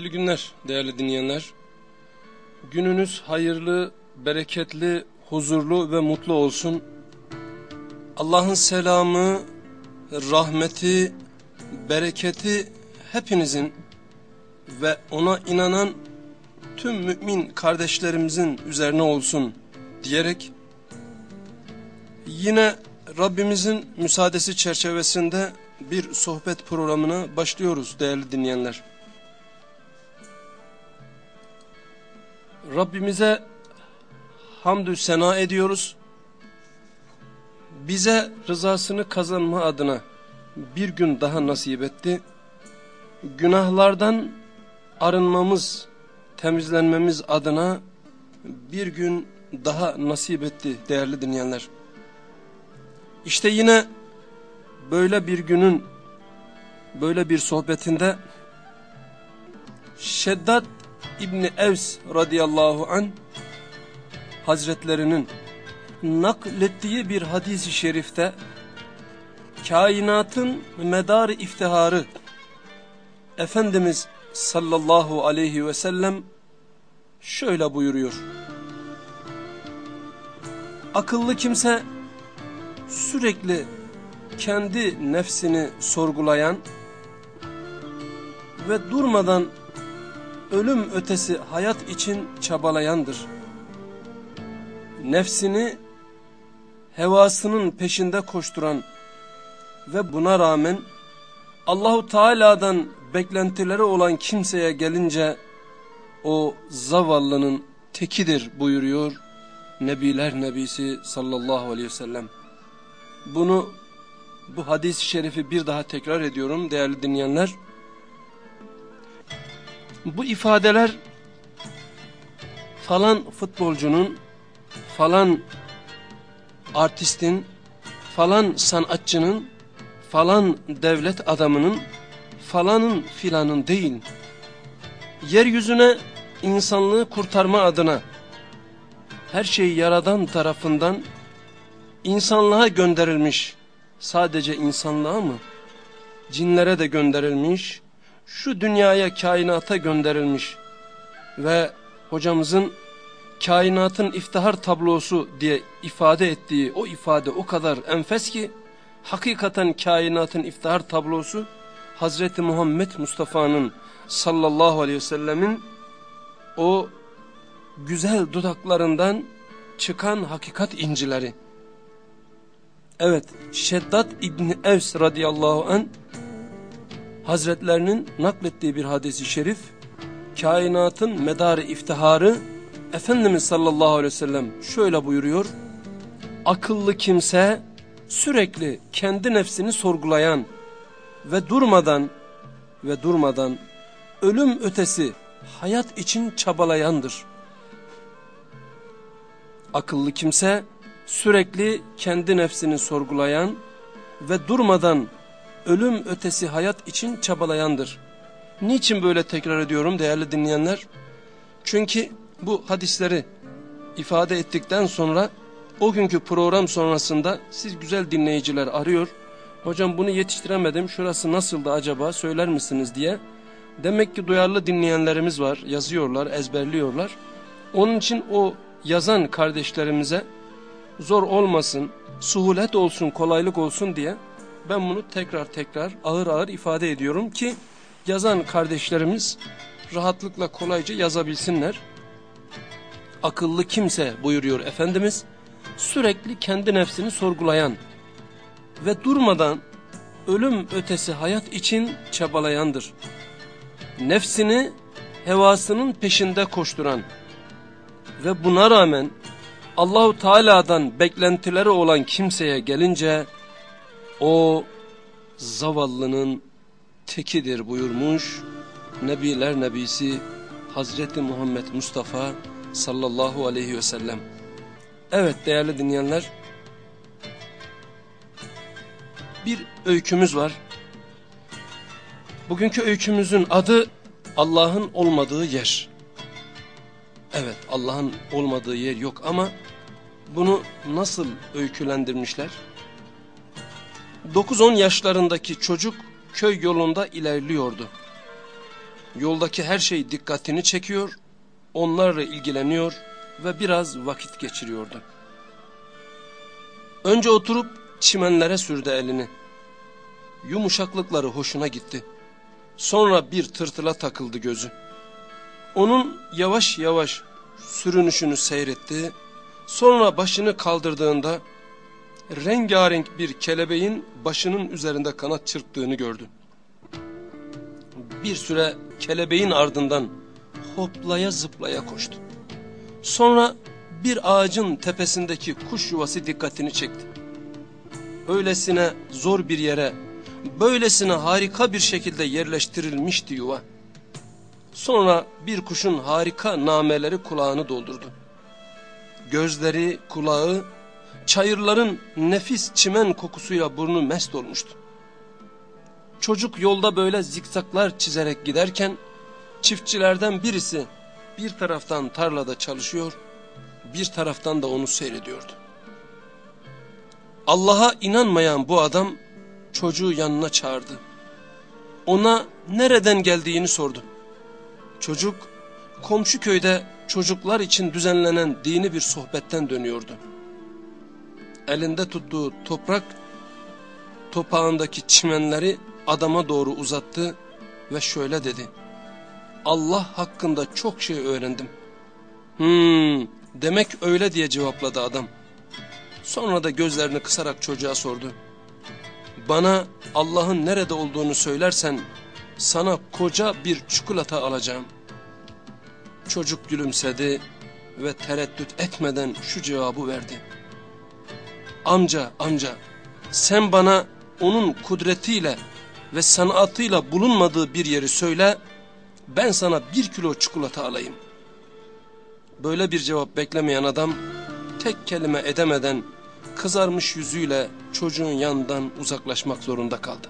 Hayırlı günler değerli dinleyenler. Gününüz hayırlı, bereketli, huzurlu ve mutlu olsun. Allah'ın selamı, rahmeti, bereketi hepinizin ve ona inanan tüm mümin kardeşlerimizin üzerine olsun diyerek yine Rabbimizin müsaadesi çerçevesinde bir sohbet programına başlıyoruz değerli dinleyenler. Rabbimize hamdü sena ediyoruz. Bize rızasını kazanma adına bir gün daha nasip etti. Günahlardan arınmamız, temizlenmemiz adına bir gün daha nasip etti değerli dinleyenler. İşte yine böyle bir günün, böyle bir sohbetinde Şeddat İbni Evs radıyallahu an Hazretlerinin naklettiği bir hadisi şerifte kainatın medarı iftiharı Efendimiz sallallahu aleyhi ve sellem şöyle buyuruyor. Akıllı kimse sürekli kendi nefsini sorgulayan ve durmadan ölüm ötesi hayat için çabalayandır. Nefsini hevasının peşinde koşturan ve buna rağmen Allahu Teala'dan beklentileri olan kimseye gelince o zavallının tekidir buyuruyor Nebiler Nebisi sallallahu aleyhi ve sellem. Bunu bu hadis-i şerifi bir daha tekrar ediyorum değerli dinleyenler. Bu ifadeler falan futbolcunun, falan artistin, falan sanatçının, falan devlet adamının, falanın filanın değil. Yeryüzüne insanlığı kurtarma adına her şey yaradan tarafından insanlığa gönderilmiş. Sadece insanlığa mı? Cinlere de gönderilmiş şu dünyaya kainata gönderilmiş ve hocamızın kainatın iftihar tablosu diye ifade ettiği o ifade o kadar enfes ki hakikaten kainatın iftihar tablosu Hazreti Muhammed Mustafa'nın sallallahu aleyhi ve sellemin o güzel dudaklarından çıkan hakikat incileri. Evet Şeddat İbni Evs radıyallahu an Hazretlerinin naklettiği bir hadisi şerif, kainatın medarı iftiharı, Efendimiz sallallahu aleyhi ve sellem şöyle buyuruyor, akıllı kimse sürekli kendi nefsini sorgulayan ve durmadan ve durmadan ölüm ötesi hayat için çabalayandır. Akıllı kimse sürekli kendi nefsini sorgulayan ve durmadan ölüm ötesi hayat için çabalayandır. Niçin böyle tekrar ediyorum değerli dinleyenler? Çünkü bu hadisleri ifade ettikten sonra o günkü program sonrasında siz güzel dinleyiciler arıyor. Hocam bunu yetiştiremedim şurası nasıldı acaba söyler misiniz diye. Demek ki duyarlı dinleyenlerimiz var yazıyorlar ezberliyorlar. Onun için o yazan kardeşlerimize zor olmasın, suhulet olsun, kolaylık olsun diye ben bunu tekrar tekrar ağır ağır ifade ediyorum ki yazan kardeşlerimiz rahatlıkla kolayca yazabilsinler. Akıllı kimse buyuruyor Efendimiz sürekli kendi nefsini sorgulayan ve durmadan ölüm ötesi hayat için çabalayandır. Nefsini hevasının peşinde koşturan ve buna rağmen Allahu Teala'dan beklentileri olan kimseye gelince o zavallının tekidir buyurmuş Nebiler Nebisi Hazreti Muhammed Mustafa sallallahu aleyhi ve sellem. Evet değerli dinleyenler bir öykümüz var. Bugünkü öykümüzün adı Allah'ın olmadığı yer. Evet Allah'ın olmadığı yer yok ama bunu nasıl öykülendirmişler? 9-10 yaşlarındaki çocuk köy yolunda ilerliyordu. Yoldaki her şey dikkatini çekiyor, onlarla ilgileniyor ve biraz vakit geçiriyordu. Önce oturup çimenlere sürdü elini. Yumuşaklıkları hoşuna gitti. Sonra bir tırtıla takıldı gözü. Onun yavaş yavaş sürünüşünü seyretti. Sonra başını kaldırdığında rengarenk bir kelebeğin başının üzerinde kanat çırptığını gördü. Bir süre kelebeğin ardından hoplaya zıplaya koştu. Sonra bir ağacın tepesindeki kuş yuvası dikkatini çekti. Öylesine zor bir yere, böylesine harika bir şekilde yerleştirilmişti yuva. Sonra bir kuşun harika nameleri kulağını doldurdu. Gözleri, kulağı, çayırların nefis çimen kokusuyla burnu mest olmuştu. Çocuk yolda böyle zikzaklar çizerek giderken çiftçilerden birisi bir taraftan tarlada çalışıyor, bir taraftan da onu seyrediyordu. Allah'a inanmayan bu adam çocuğu yanına çağırdı. Ona nereden geldiğini sordu. Çocuk komşu köyde çocuklar için düzenlenen dini bir sohbetten dönüyordu. Elinde tuttuğu toprak topağındaki çimenleri adama doğru uzattı ve şöyle dedi. Allah hakkında çok şey öğrendim. Hmm, demek öyle diye cevapladı adam. Sonra da gözlerini kısarak çocuğa sordu. Bana Allah'ın nerede olduğunu söylersen sana koca bir çikolata alacağım. Çocuk gülümsedi ve tereddüt etmeden şu cevabı verdi. Amca amca sen bana onun kudretiyle ve sanatıyla bulunmadığı bir yeri söyle ben sana bir kilo çikolata alayım. Böyle bir cevap beklemeyen adam tek kelime edemeden kızarmış yüzüyle çocuğun yanından uzaklaşmak zorunda kaldı.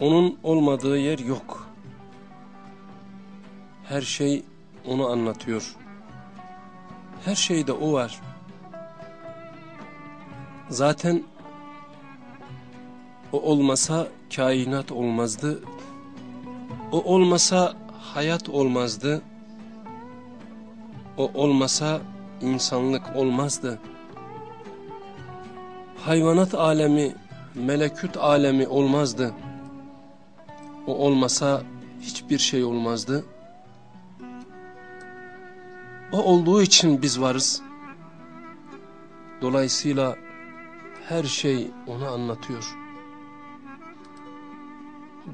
Onun olmadığı yer yok. Her şey onu anlatıyor. Her şeyde o var. Zaten o olmasa kainat olmazdı. O olmasa hayat olmazdı. O olmasa insanlık olmazdı. Hayvanat alemi, melekut alemi olmazdı. O olmasa hiçbir şey olmazdı. O olduğu için biz varız. Dolayısıyla her şey onu anlatıyor.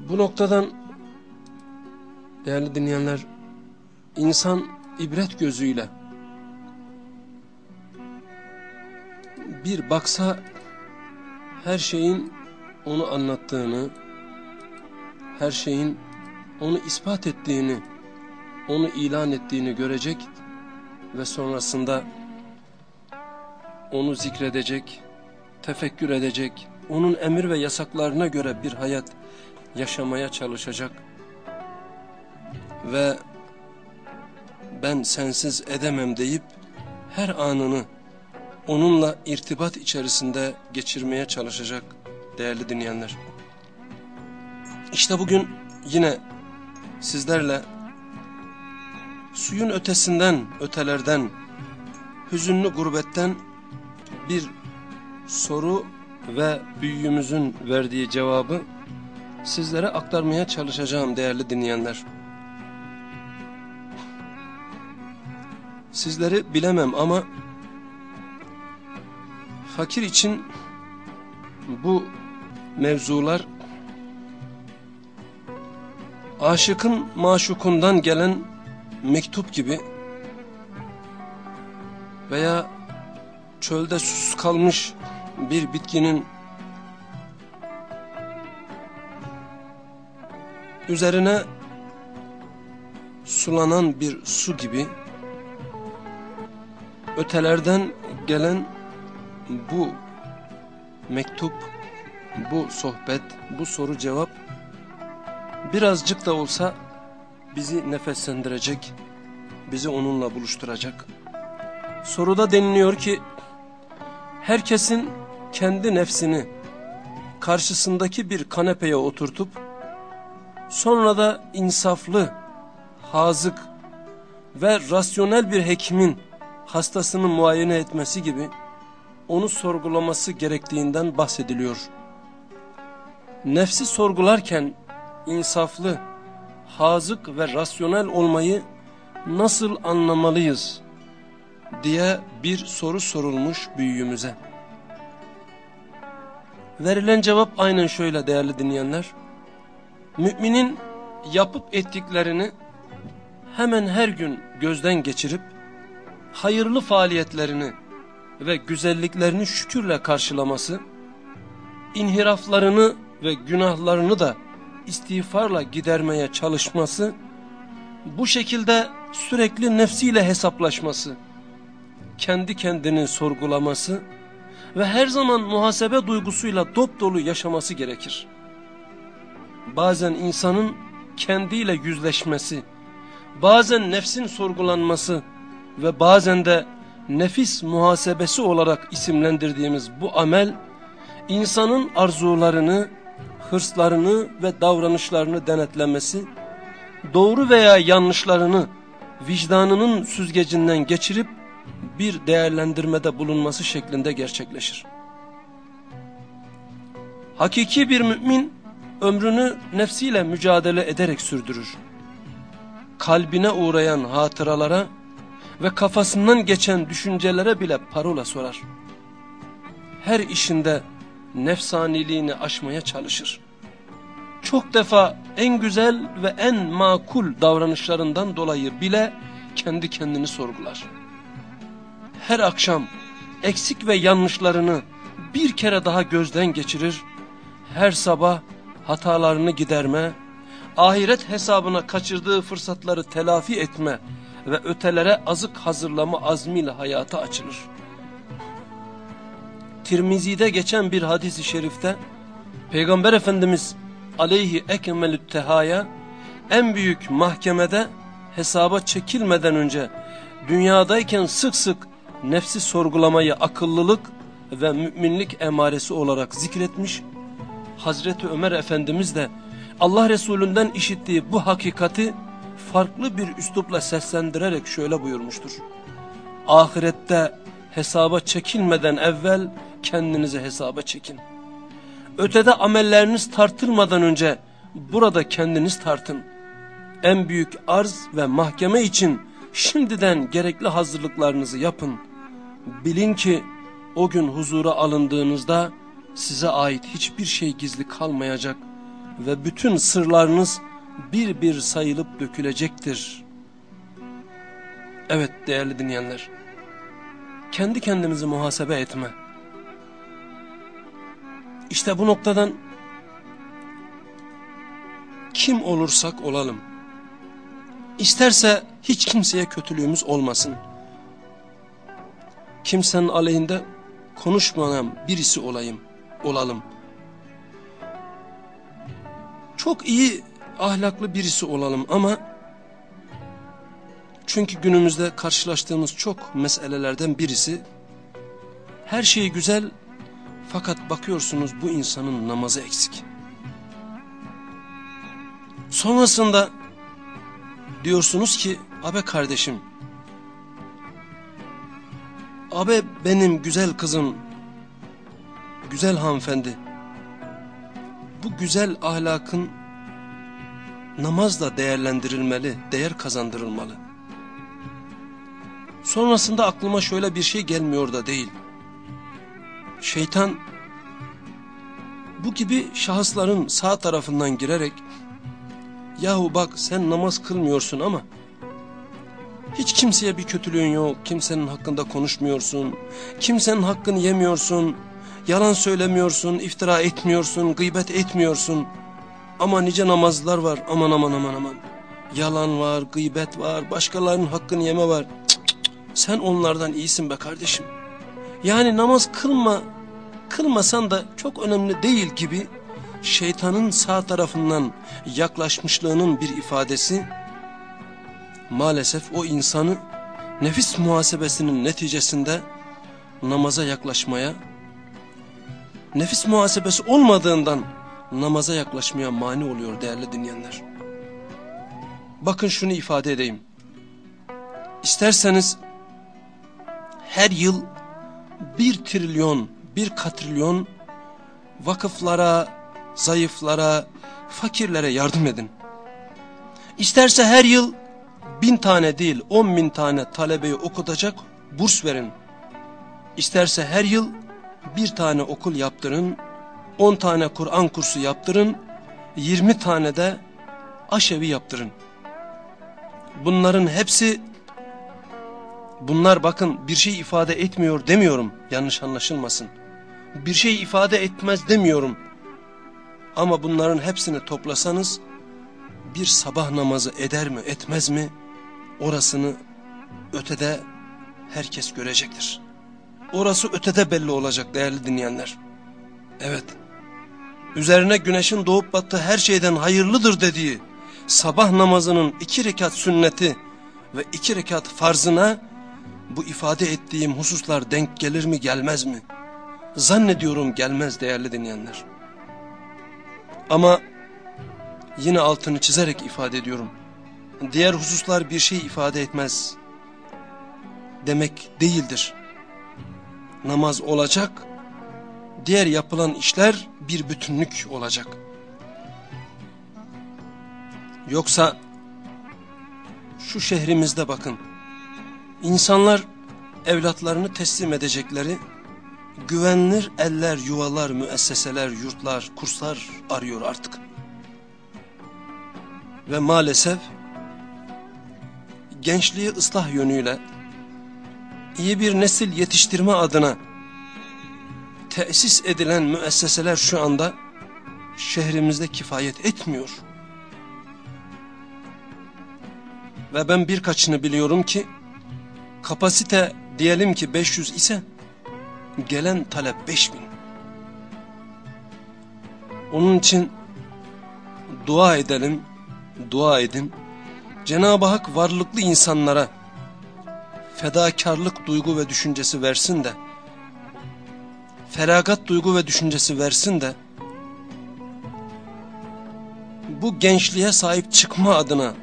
Bu noktadan değerli dinleyenler insan ibret gözüyle bir baksa her şeyin onu anlattığını her şeyin onu ispat ettiğini, onu ilan ettiğini görecek ve sonrasında onu zikredecek, tefekkür edecek, onun emir ve yasaklarına göre bir hayat yaşamaya çalışacak. Ve ben sensiz edemem deyip her anını onunla irtibat içerisinde geçirmeye çalışacak değerli dinleyenler. İşte bugün yine sizlerle suyun ötesinden, ötelerden, hüzünlü gurbetten bir soru ve büyüğümüzün verdiği cevabı sizlere aktarmaya çalışacağım değerli dinleyenler. Sizleri bilemem ama fakir için bu mevzular aşıkın maşukundan gelen mektup gibi veya çölde sus kalmış bir bitkinin üzerine sulanan bir su gibi ötelerden gelen bu mektup, bu sohbet, bu soru cevap birazcık da olsa bizi nefeslendirecek, bizi onunla buluşturacak. Soruda deniliyor ki herkesin kendi nefsini karşısındaki bir kanepeye oturtup sonra da insaflı, hazık ve rasyonel bir hekimin hastasını muayene etmesi gibi onu sorgulaması gerektiğinden bahsediliyor. Nefsi sorgularken insaflı, hazık ve rasyonel olmayı nasıl anlamalıyız diye bir soru sorulmuş büyüğümüze. Verilen cevap aynen şöyle değerli dinleyenler. Müminin yapıp ettiklerini hemen her gün gözden geçirip hayırlı faaliyetlerini ve güzelliklerini şükürle karşılaması, inhiraflarını ve günahlarını da istiğfarla gidermeye çalışması, bu şekilde sürekli nefsiyle hesaplaşması, kendi kendini sorgulaması ve her zaman muhasebe duygusuyla dop dolu yaşaması gerekir. Bazen insanın kendiyle yüzleşmesi, bazen nefsin sorgulanması ve bazen de nefis muhasebesi olarak isimlendirdiğimiz bu amel, insanın arzularını, hırslarını ve davranışlarını denetlemesi, doğru veya yanlışlarını vicdanının süzgecinden geçirip bir değerlendirmede bulunması şeklinde gerçekleşir. Hakiki bir mümin ömrünü nefsiyle mücadele ederek sürdürür. Kalbine uğrayan hatıralara ve kafasından geçen düşüncelere bile parola sorar. Her işinde nefsaniliğini aşmaya çalışır. Çok defa en güzel ve en makul davranışlarından dolayı bile kendi kendini sorgular. Her akşam eksik ve yanlışlarını bir kere daha gözden geçirir, her sabah hatalarını giderme, ahiret hesabına kaçırdığı fırsatları telafi etme ve ötelere azık hazırlama azmiyle hayata açılır. Tirmizi'de geçen bir hadisi şerifte Peygamber Efendimiz aleyhi ekmelü tehaya en büyük mahkemede hesaba çekilmeden önce dünyadayken sık sık nefsi sorgulamayı akıllılık ve müminlik emaresi olarak zikretmiş. Hazreti Ömer Efendimiz de Allah Resulünden işittiği bu hakikati farklı bir üslupla seslendirerek şöyle buyurmuştur. Ahirette hesaba çekilmeden evvel kendinizi hesaba çekin. Ötede amelleriniz tartılmadan önce burada kendiniz tartın. En büyük arz ve mahkeme için şimdiden gerekli hazırlıklarınızı yapın. Bilin ki o gün huzura alındığınızda size ait hiçbir şey gizli kalmayacak ve bütün sırlarınız bir bir sayılıp dökülecektir. Evet değerli dinleyenler, kendi kendimizi muhasebe etme. İşte bu noktadan kim olursak olalım, isterse hiç kimseye kötülüğümüz olmasın. Kimsenin aleyhinde konuşmayan birisi olayım, olalım. Çok iyi ahlaklı birisi olalım ama çünkü günümüzde karşılaştığımız çok meselelerden birisi her şey güzel fakat bakıyorsunuz bu insanın namazı eksik. Sonrasında diyorsunuz ki abe kardeşim abe benim güzel kızım güzel hanımefendi bu güzel ahlakın namazla değerlendirilmeli, değer kazandırılmalı. Sonrasında aklıma şöyle bir şey gelmiyor da değil. Şeytan bu gibi şahısların sağ tarafından girerek yahu bak sen namaz kılmıyorsun ama hiç kimseye bir kötülüğün yok, kimsenin hakkında konuşmuyorsun, kimsenin hakkını yemiyorsun, yalan söylemiyorsun, iftira etmiyorsun, gıybet etmiyorsun. Ama nice namazlar var aman aman aman aman. Yalan var, gıybet var, başkalarının hakkını yeme var. Cık cık, sen onlardan iyisin be kardeşim. Yani namaz kılma, kılmasan da çok önemli değil gibi şeytanın sağ tarafından yaklaşmışlığının bir ifadesi maalesef o insanı nefis muhasebesinin neticesinde namaza yaklaşmaya, nefis muhasebesi olmadığından namaza yaklaşmaya mani oluyor değerli dinleyenler. Bakın şunu ifade edeyim. İsterseniz her yıl bir trilyon, bir katrilyon vakıflara, zayıflara, fakirlere yardım edin. İsterse her yıl bin tane değil on bin tane talebeyi okutacak burs verin. İsterse her yıl bir tane okul yaptırın, on tane Kur'an kursu yaptırın, yirmi tane de aşevi yaptırın. Bunların hepsi, bunlar bakın bir şey ifade etmiyor demiyorum yanlış anlaşılmasın. Bir şey ifade etmez demiyorum. Ama bunların hepsini toplasanız bir sabah namazı eder mi etmez mi orasını ötede herkes görecektir. Orası ötede belli olacak değerli dinleyenler. Evet. Üzerine güneşin doğup battığı her şeyden hayırlıdır dediği sabah namazının iki rekat sünneti ve iki rekat farzına bu ifade ettiğim hususlar denk gelir mi gelmez mi? Zannediyorum gelmez değerli dinleyenler. Ama yine altını çizerek ifade ediyorum. Diğer hususlar bir şey ifade etmez. Demek değildir. Namaz olacak, diğer yapılan işler bir bütünlük olacak. Yoksa şu şehrimizde bakın, insanlar evlatlarını teslim edecekleri güvenilir eller, yuvalar, müesseseler, yurtlar, kurslar arıyor artık. Ve maalesef gençliği ıslah yönüyle iyi bir nesil yetiştirme adına tesis edilen müesseseler şu anda şehrimizde kifayet etmiyor. Ve ben birkaçını biliyorum ki kapasite diyelim ki 500 ise gelen talep 5000. Onun için dua edelim, dua edin. Cenab-ı Hak varlıklı insanlara fedakarlık duygu ve düşüncesi versin de, feragat duygu ve düşüncesi versin de, bu gençliğe sahip çıkma adına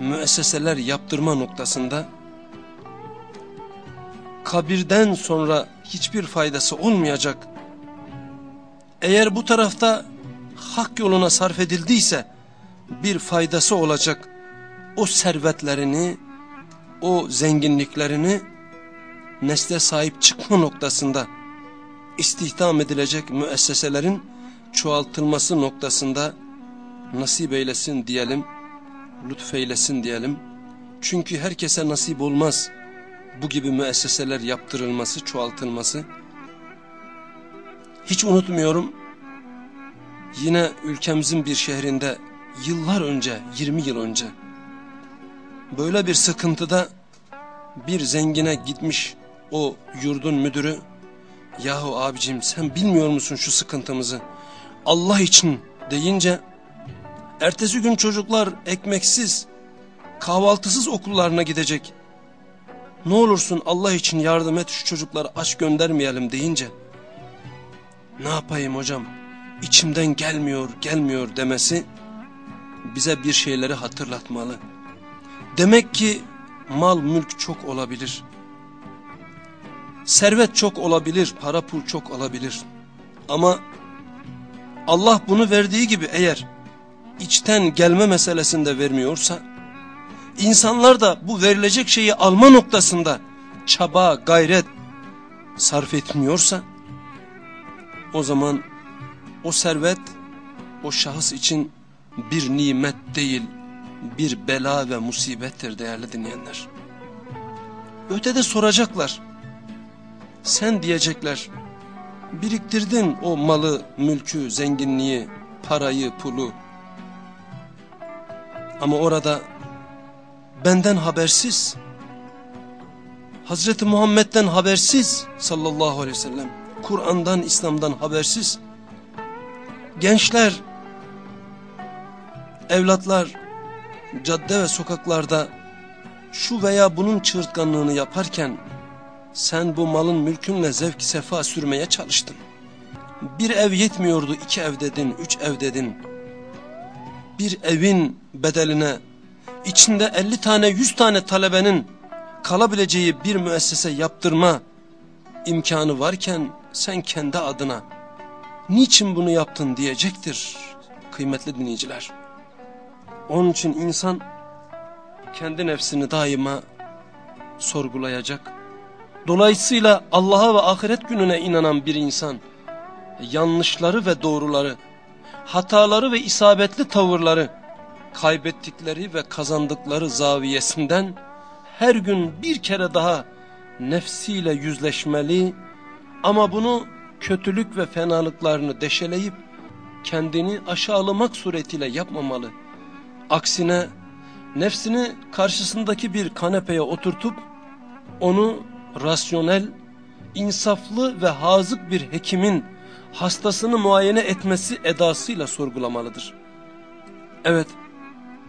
müesseseler yaptırma noktasında, kabirden sonra hiçbir faydası olmayacak. Eğer bu tarafta hak yoluna sarf edildiyse bir faydası olacak. O servetlerini, o zenginliklerini nesle sahip çıkma noktasında istihdam edilecek müesseselerin çoğaltılması noktasında nasip eylesin diyelim, lütfeylesin diyelim. Çünkü herkese nasip olmaz bu gibi müesseseler yaptırılması, çoğaltılması. Hiç unutmuyorum, yine ülkemizin bir şehrinde yıllar önce, 20 yıl önce, böyle bir sıkıntıda bir zengine gitmiş o yurdun müdürü, yahu abicim sen bilmiyor musun şu sıkıntımızı, Allah için deyince, ertesi gün çocuklar ekmeksiz, kahvaltısız okullarına gidecek, ne olursun Allah için yardım et şu çocukları aç göndermeyelim deyince ne yapayım hocam içimden gelmiyor gelmiyor demesi bize bir şeyleri hatırlatmalı. Demek ki mal mülk çok olabilir. Servet çok olabilir, para pul çok olabilir. Ama Allah bunu verdiği gibi eğer içten gelme meselesinde vermiyorsa İnsanlar da bu verilecek şeyi alma noktasında çaba, gayret sarf etmiyorsa o zaman o servet o şahıs için bir nimet değil bir bela ve musibettir değerli dinleyenler. Ötede soracaklar. Sen diyecekler biriktirdin o malı, mülkü, zenginliği, parayı, pulu, Ama orada benden habersiz, Hazreti Muhammed'den habersiz sallallahu aleyhi ve sellem, Kur'an'dan, İslam'dan habersiz, gençler, evlatlar, cadde ve sokaklarda şu veya bunun çığırtkanlığını yaparken, sen bu malın mülkünle zevk sefa sürmeye çalıştın. Bir ev yetmiyordu, iki ev dedin, üç ev dedin. Bir evin bedeline, içinde elli tane, yüz tane talebenin kalabileceği bir müessese yaptırma imkanı varken sen kendi adına niçin bunu yaptın diyecektir kıymetli dinleyiciler. Onun için insan kendi nefsini daima sorgulayacak. Dolayısıyla Allah'a ve ahiret gününe inanan bir insan yanlışları ve doğruları, hataları ve isabetli tavırları, kaybettikleri ve kazandıkları zaviyesinden her gün bir kere daha nefsiyle yüzleşmeli ama bunu kötülük ve fenalıklarını deşeleyip kendini aşağılamak suretiyle yapmamalı. Aksine nefsini karşısındaki bir kanepeye oturtup onu rasyonel, insaflı ve hazık bir hekimin hastasını muayene etmesi edasıyla sorgulamalıdır. Evet,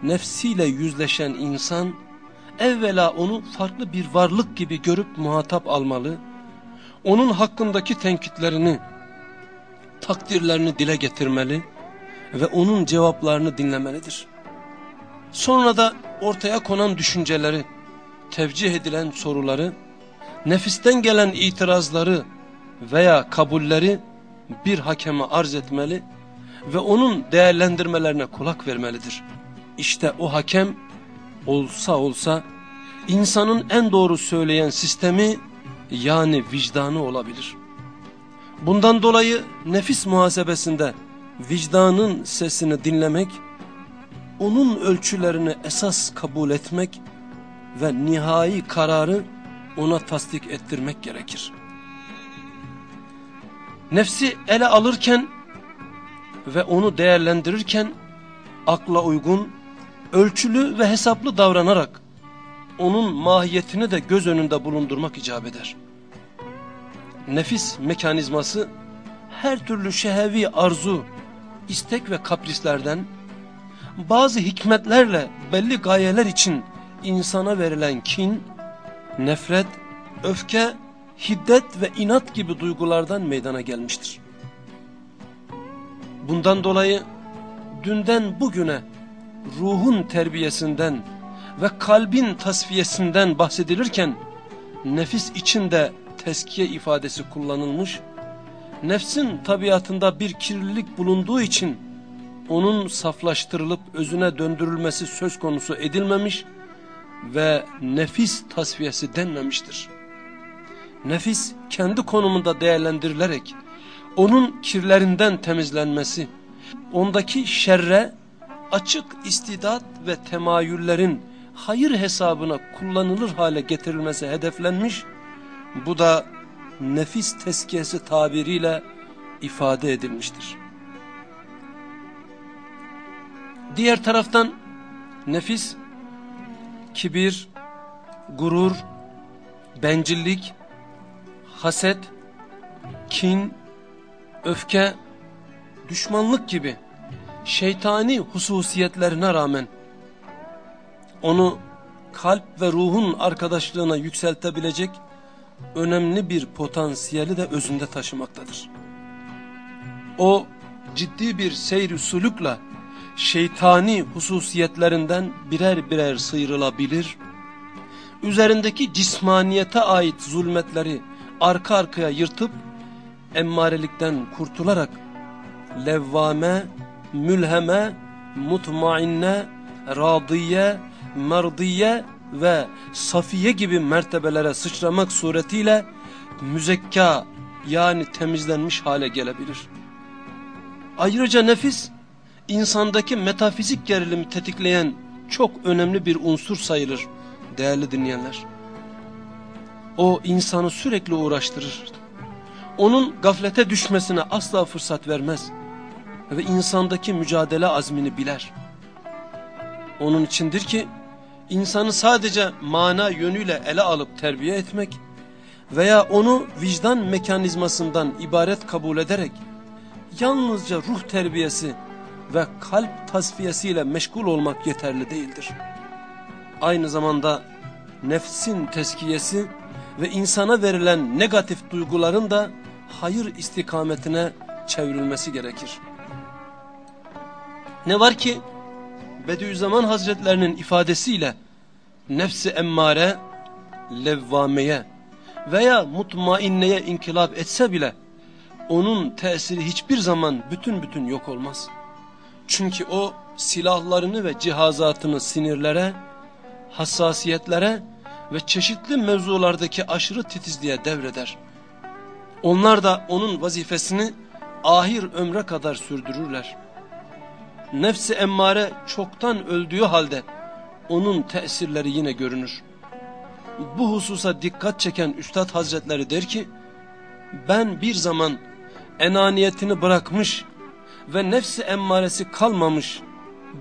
nefsiyle yüzleşen insan evvela onu farklı bir varlık gibi görüp muhatap almalı, onun hakkındaki tenkitlerini, takdirlerini dile getirmeli ve onun cevaplarını dinlemelidir. Sonra da ortaya konan düşünceleri, tevcih edilen soruları, nefisten gelen itirazları veya kabulleri bir hakeme arz etmeli ve onun değerlendirmelerine kulak vermelidir. İşte o hakem olsa olsa insanın en doğru söyleyen sistemi yani vicdanı olabilir. Bundan dolayı nefis muhasebesinde vicdanın sesini dinlemek, onun ölçülerini esas kabul etmek ve nihai kararı ona tasdik ettirmek gerekir. Nefsi ele alırken ve onu değerlendirirken akla uygun, ölçülü ve hesaplı davranarak onun mahiyetini de göz önünde bulundurmak icap eder. Nefis mekanizması her türlü şehevi arzu, istek ve kaprislerden bazı hikmetlerle belli gayeler için insana verilen kin, nefret, öfke, hiddet ve inat gibi duygulardan meydana gelmiştir. Bundan dolayı dünden bugüne ruhun terbiyesinden ve kalbin tasfiyesinden bahsedilirken nefis içinde teskiye ifadesi kullanılmış, nefsin tabiatında bir kirlilik bulunduğu için onun saflaştırılıp özüne döndürülmesi söz konusu edilmemiş ve nefis tasfiyesi denmemiştir. Nefis kendi konumunda değerlendirilerek onun kirlerinden temizlenmesi, ondaki şerre açık istidat ve temayüllerin hayır hesabına kullanılır hale getirilmesi hedeflenmiş, bu da nefis teskiyesi tabiriyle ifade edilmiştir. Diğer taraftan nefis, kibir, gurur, bencillik, haset, kin, öfke, düşmanlık gibi şeytani hususiyetlerine rağmen onu kalp ve ruhun arkadaşlığına yükseltebilecek önemli bir potansiyeli de özünde taşımaktadır. O ciddi bir seyr sulukla şeytani hususiyetlerinden birer birer sıyrılabilir, üzerindeki cismaniyete ait zulmetleri arka arkaya yırtıp emmarelikten kurtularak levvame, mülheme, mutmainne, radiye, merdiye ve safiye gibi mertebelere sıçramak suretiyle müzekka yani temizlenmiş hale gelebilir. Ayrıca nefis insandaki metafizik gerilimi tetikleyen çok önemli bir unsur sayılır değerli dinleyenler. O insanı sürekli uğraştırır. Onun gaflete düşmesine asla fırsat vermez ve insandaki mücadele azmini biler. onun içindir ki insanı sadece mana yönüyle ele alıp terbiye etmek veya onu vicdan mekanizmasından ibaret kabul ederek yalnızca ruh terbiyesi ve kalp tasfiyesiyle meşgul olmak yeterli değildir. Aynı zamanda nefsin teskiyesi ve insana verilen negatif duyguların da hayır istikametine çevrilmesi gerekir. Ne var ki Bediüzzaman Hazretlerinin ifadesiyle nefsi emmare, levvameye veya mutmainneye inkılap etse bile onun tesiri hiçbir zaman bütün bütün yok olmaz. Çünkü o silahlarını ve cihazatını sinirlere, hassasiyetlere ve çeşitli mevzulardaki aşırı titizliğe devreder. Onlar da onun vazifesini ahir ömre kadar sürdürürler. Nefsi emmare çoktan öldüğü halde onun tesirleri yine görünür. Bu hususa dikkat çeken Üstad Hazretleri der ki, ben bir zaman enaniyetini bırakmış ve nefsi emmaresi kalmamış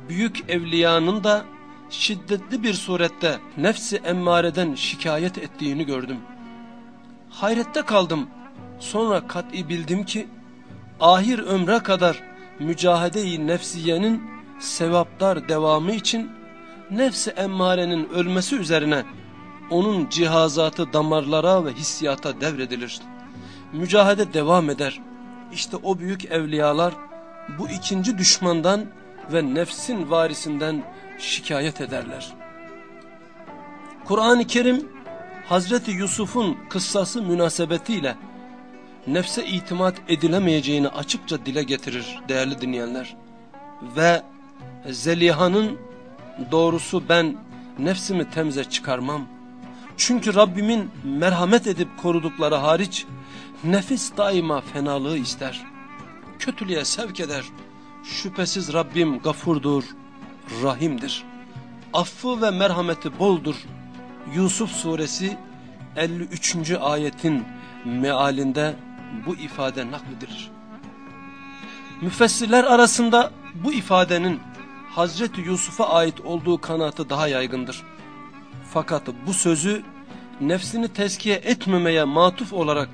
büyük evliyanın da şiddetli bir surette nefsi emmareden şikayet ettiğini gördüm. Hayrette kaldım. Sonra kat'i bildim ki ahir ömre kadar mücahede-i nefsiyenin sevaplar devamı için nefsi emmarenin ölmesi üzerine onun cihazatı damarlara ve hissiyata devredilir. Mücahede devam eder. İşte o büyük evliyalar bu ikinci düşmandan ve nefsin varisinden şikayet ederler. Kur'an-ı Kerim Hazreti Yusuf'un kıssası münasebetiyle nefse itimat edilemeyeceğini açıkça dile getirir değerli dinleyenler. Ve Zeliha'nın doğrusu ben nefsimi temze çıkarmam. Çünkü Rabbimin merhamet edip korudukları hariç nefis daima fenalığı ister. Kötülüğe sevk eder. Şüphesiz Rabbim gafurdur, rahimdir. Affı ve merhameti boldur. Yusuf suresi 53. ayetin mealinde bu ifade nakledilir. Müfessirler arasında bu ifadenin Hazreti Yusuf'a ait olduğu kanaatı daha yaygındır. Fakat bu sözü nefsini tezkiye etmemeye matuf olarak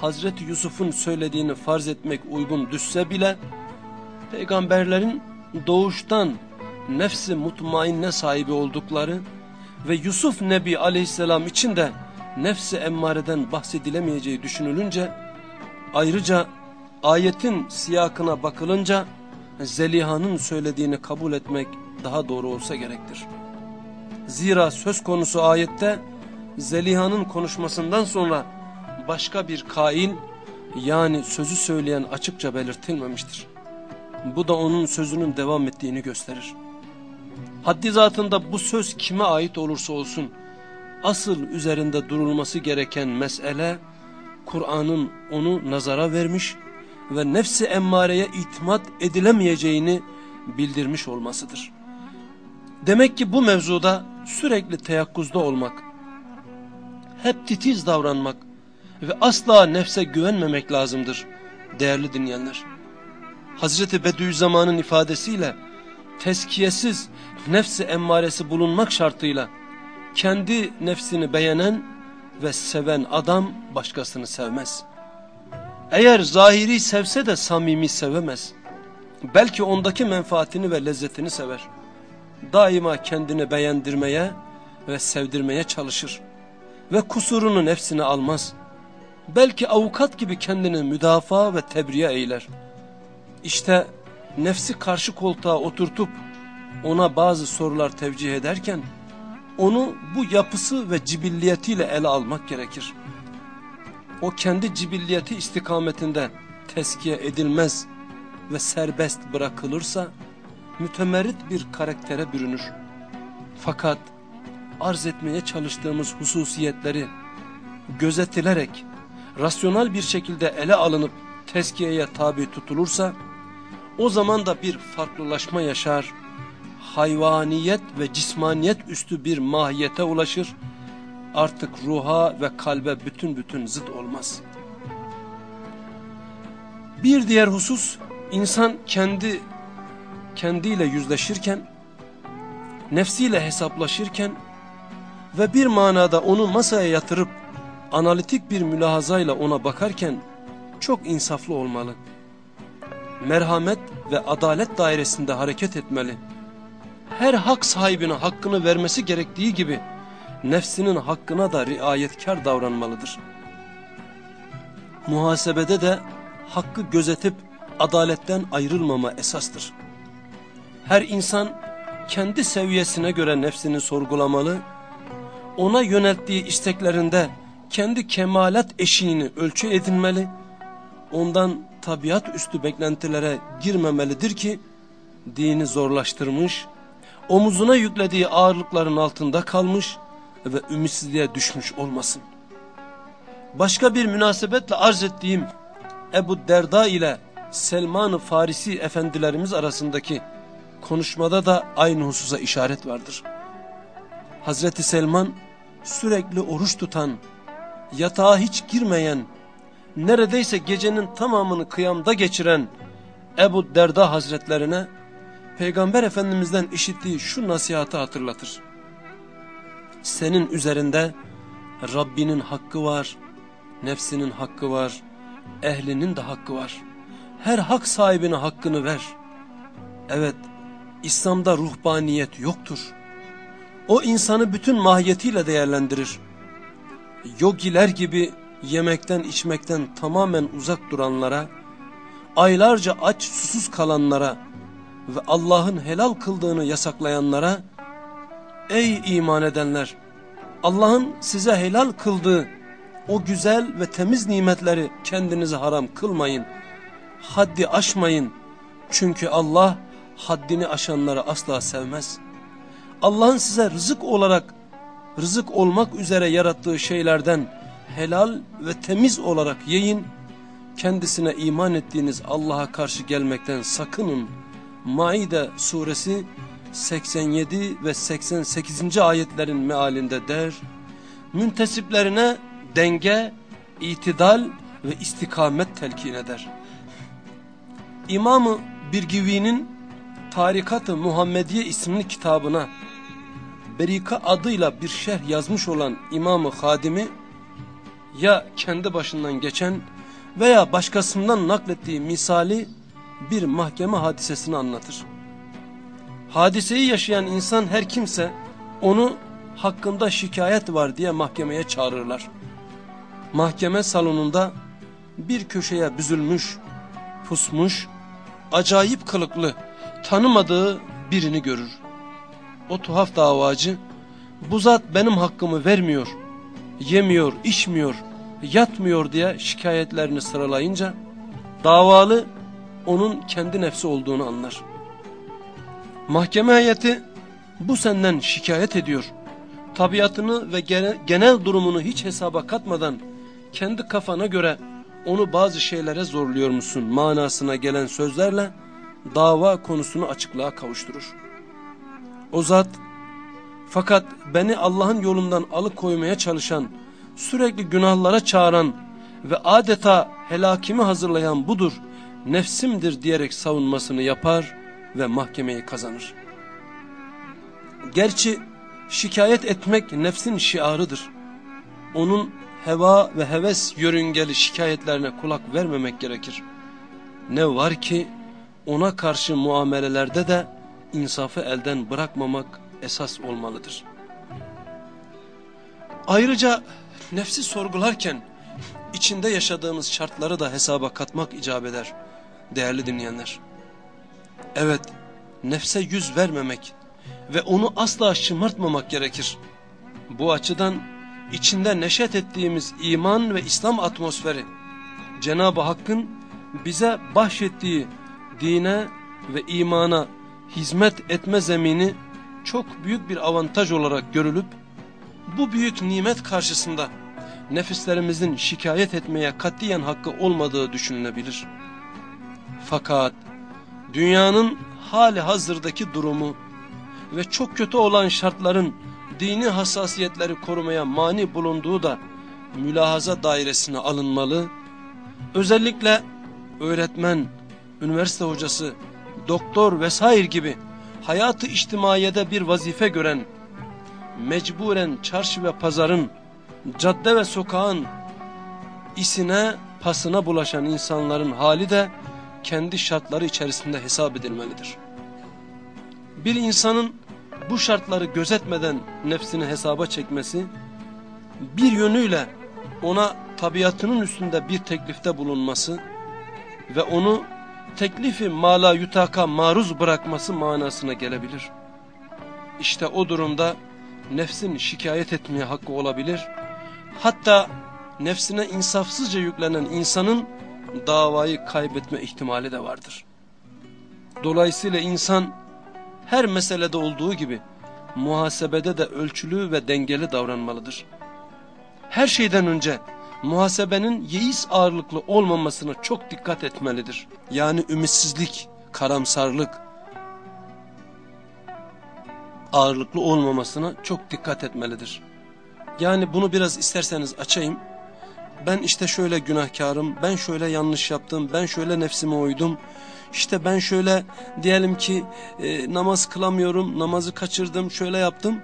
Hazreti Yusuf'un söylediğini farz etmek uygun düşse bile peygamberlerin doğuştan nefsi mutmainne sahibi oldukları ve Yusuf Nebi aleyhisselam için de nefsi emmareden bahsedilemeyeceği düşünülünce ayrıca ayetin siyakına bakılınca Zeliha'nın söylediğini kabul etmek daha doğru olsa gerektir. Zira söz konusu ayette Zeliha'nın konuşmasından sonra başka bir kail yani sözü söyleyen açıkça belirtilmemiştir. Bu da onun sözünün devam ettiğini gösterir. Haddi zatında bu söz kime ait olursa olsun asıl üzerinde durulması gereken mesele Kur'an'ın onu nazara vermiş ve nefsi emmareye itimat edilemeyeceğini bildirmiş olmasıdır. Demek ki bu mevzuda sürekli teyakkuzda olmak, hep titiz davranmak ve asla nefse güvenmemek lazımdır değerli dinleyenler. Hazreti Bediüzzaman'ın ifadesiyle teskiyesiz nefsi emmaresi bulunmak şartıyla kendi nefsini beğenen ve seven adam başkasını sevmez. Eğer zahiri sevse de samimi sevemez. Belki ondaki menfaatini ve lezzetini sever. Daima kendini beğendirmeye ve sevdirmeye çalışır. Ve kusurunu nefsine almaz. Belki avukat gibi kendini müdafaa ve tebriye eyler. İşte nefsi karşı koltuğa oturtup ona bazı sorular tevcih ederken onu bu yapısı ve cibilliyetiyle ele almak gerekir. O kendi cibilliyeti istikametinde teskiye edilmez ve serbest bırakılırsa mütemerrit bir karaktere bürünür. Fakat arz etmeye çalıştığımız hususiyetleri gözetilerek rasyonel bir şekilde ele alınıp teskiyeye tabi tutulursa o zaman da bir farklılaşma yaşar hayvaniyet ve cismaniyet üstü bir mahiyete ulaşır, artık ruha ve kalbe bütün bütün zıt olmaz. Bir diğer husus, insan kendi kendiyle yüzleşirken, nefsiyle hesaplaşırken ve bir manada onu masaya yatırıp analitik bir mülahazayla ona bakarken çok insaflı olmalı. Merhamet ve adalet dairesinde hareket etmeli. Her hak sahibine hakkını vermesi gerektiği gibi nefsinin hakkına da riayetkar davranmalıdır. Muhasebede de hakkı gözetip adaletten ayrılmama esastır. Her insan kendi seviyesine göre nefsini sorgulamalı, ona yönelttiği isteklerinde kendi kemalat eşiğini ölçü edinmeli, ondan tabiat üstü beklentilere girmemelidir ki, dini zorlaştırmış, omuzuna yüklediği ağırlıkların altında kalmış ve ümitsizliğe düşmüş olmasın. Başka bir münasebetle arz ettiğim Ebu Derda ile Selman-ı Farisi efendilerimiz arasındaki konuşmada da aynı hususa işaret vardır. Hazreti Selman sürekli oruç tutan, yatağa hiç girmeyen, neredeyse gecenin tamamını kıyamda geçiren Ebu Derda Hazretlerine Peygamber Efendimiz'den işittiği şu nasihatı hatırlatır. Senin üzerinde Rabbinin hakkı var, nefsinin hakkı var, ehlinin de hakkı var. Her hak sahibine hakkını ver. Evet, İslam'da ruhbaniyet yoktur. O insanı bütün mahiyetiyle değerlendirir. Yogiler gibi yemekten içmekten tamamen uzak duranlara, aylarca aç susuz kalanlara ve Allah'ın helal kıldığını yasaklayanlara, Ey iman edenler! Allah'ın size helal kıldığı o güzel ve temiz nimetleri kendinize haram kılmayın. Haddi aşmayın. Çünkü Allah haddini aşanları asla sevmez. Allah'ın size rızık olarak, rızık olmak üzere yarattığı şeylerden helal ve temiz olarak yiyin. Kendisine iman ettiğiniz Allah'a karşı gelmekten sakının. Maide suresi 87 ve 88. ayetlerin mealinde der. Müntesiplerine denge, itidal ve istikamet telkin eder. İmamı Birgivi'nin Tarikat-ı Muhammediye isimli kitabına Berika adıyla bir şerh yazmış olan İmamı Hadimi ya kendi başından geçen veya başkasından naklettiği misali bir mahkeme hadisesini anlatır. Hadiseyi yaşayan insan her kimse onu hakkında şikayet var diye mahkemeye çağırırlar. Mahkeme salonunda bir köşeye büzülmüş, pusmuş, acayip kılıklı, tanımadığı birini görür. O tuhaf davacı, bu zat benim hakkımı vermiyor, yemiyor, içmiyor, yatmıyor diye şikayetlerini sıralayınca, davalı onun kendi nefsi olduğunu anlar. Mahkeme heyeti bu senden şikayet ediyor. Tabiatını ve genel durumunu hiç hesaba katmadan kendi kafana göre onu bazı şeylere zorluyor musun manasına gelen sözlerle dava konusunu açıklığa kavuşturur. O zat fakat beni Allah'ın yolundan alıkoymaya çalışan, sürekli günahlara çağıran ve adeta helakimi hazırlayan budur, nefsimdir diyerek savunmasını yapar ve mahkemeyi kazanır. Gerçi şikayet etmek nefsin şiarıdır. Onun heva ve heves yörüngeli şikayetlerine kulak vermemek gerekir. Ne var ki ona karşı muamelelerde de insafı elden bırakmamak esas olmalıdır. Ayrıca nefsi sorgularken içinde yaşadığımız şartları da hesaba katmak icap eder değerli dinleyenler. Evet nefse yüz vermemek ve onu asla şımartmamak gerekir. Bu açıdan içinde neşet ettiğimiz iman ve İslam atmosferi Cenab-ı Hakk'ın bize bahşettiği dine ve imana hizmet etme zemini çok büyük bir avantaj olarak görülüp bu büyük nimet karşısında nefislerimizin şikayet etmeye katiyen hakkı olmadığı düşünülebilir. Fakat dünyanın hali hazırdaki durumu ve çok kötü olan şartların dini hassasiyetleri korumaya mani bulunduğu da mülahaza dairesine alınmalı. Özellikle öğretmen, üniversite hocası, doktor vesaire gibi hayatı içtimaiyede bir vazife gören, mecburen çarşı ve pazarın, cadde ve sokağın isine pasına bulaşan insanların hali de kendi şartları içerisinde hesap edilmelidir. Bir insanın bu şartları gözetmeden nefsini hesaba çekmesi, bir yönüyle ona tabiatının üstünde bir teklifte bulunması ve onu teklifi mala yutaka maruz bırakması manasına gelebilir. İşte o durumda nefsin şikayet etmeye hakkı olabilir. Hatta nefsine insafsızca yüklenen insanın davayı kaybetme ihtimali de vardır. Dolayısıyla insan her meselede olduğu gibi muhasebede de ölçülü ve dengeli davranmalıdır. Her şeyden önce muhasebenin yeis ağırlıklı olmamasına çok dikkat etmelidir. Yani ümitsizlik, karamsarlık ağırlıklı olmamasına çok dikkat etmelidir. Yani bunu biraz isterseniz açayım. Ben işte şöyle günahkarım, ben şöyle yanlış yaptım, ben şöyle nefsime uydum. İşte ben şöyle diyelim ki e, namaz kılamıyorum, namazı kaçırdım, şöyle yaptım.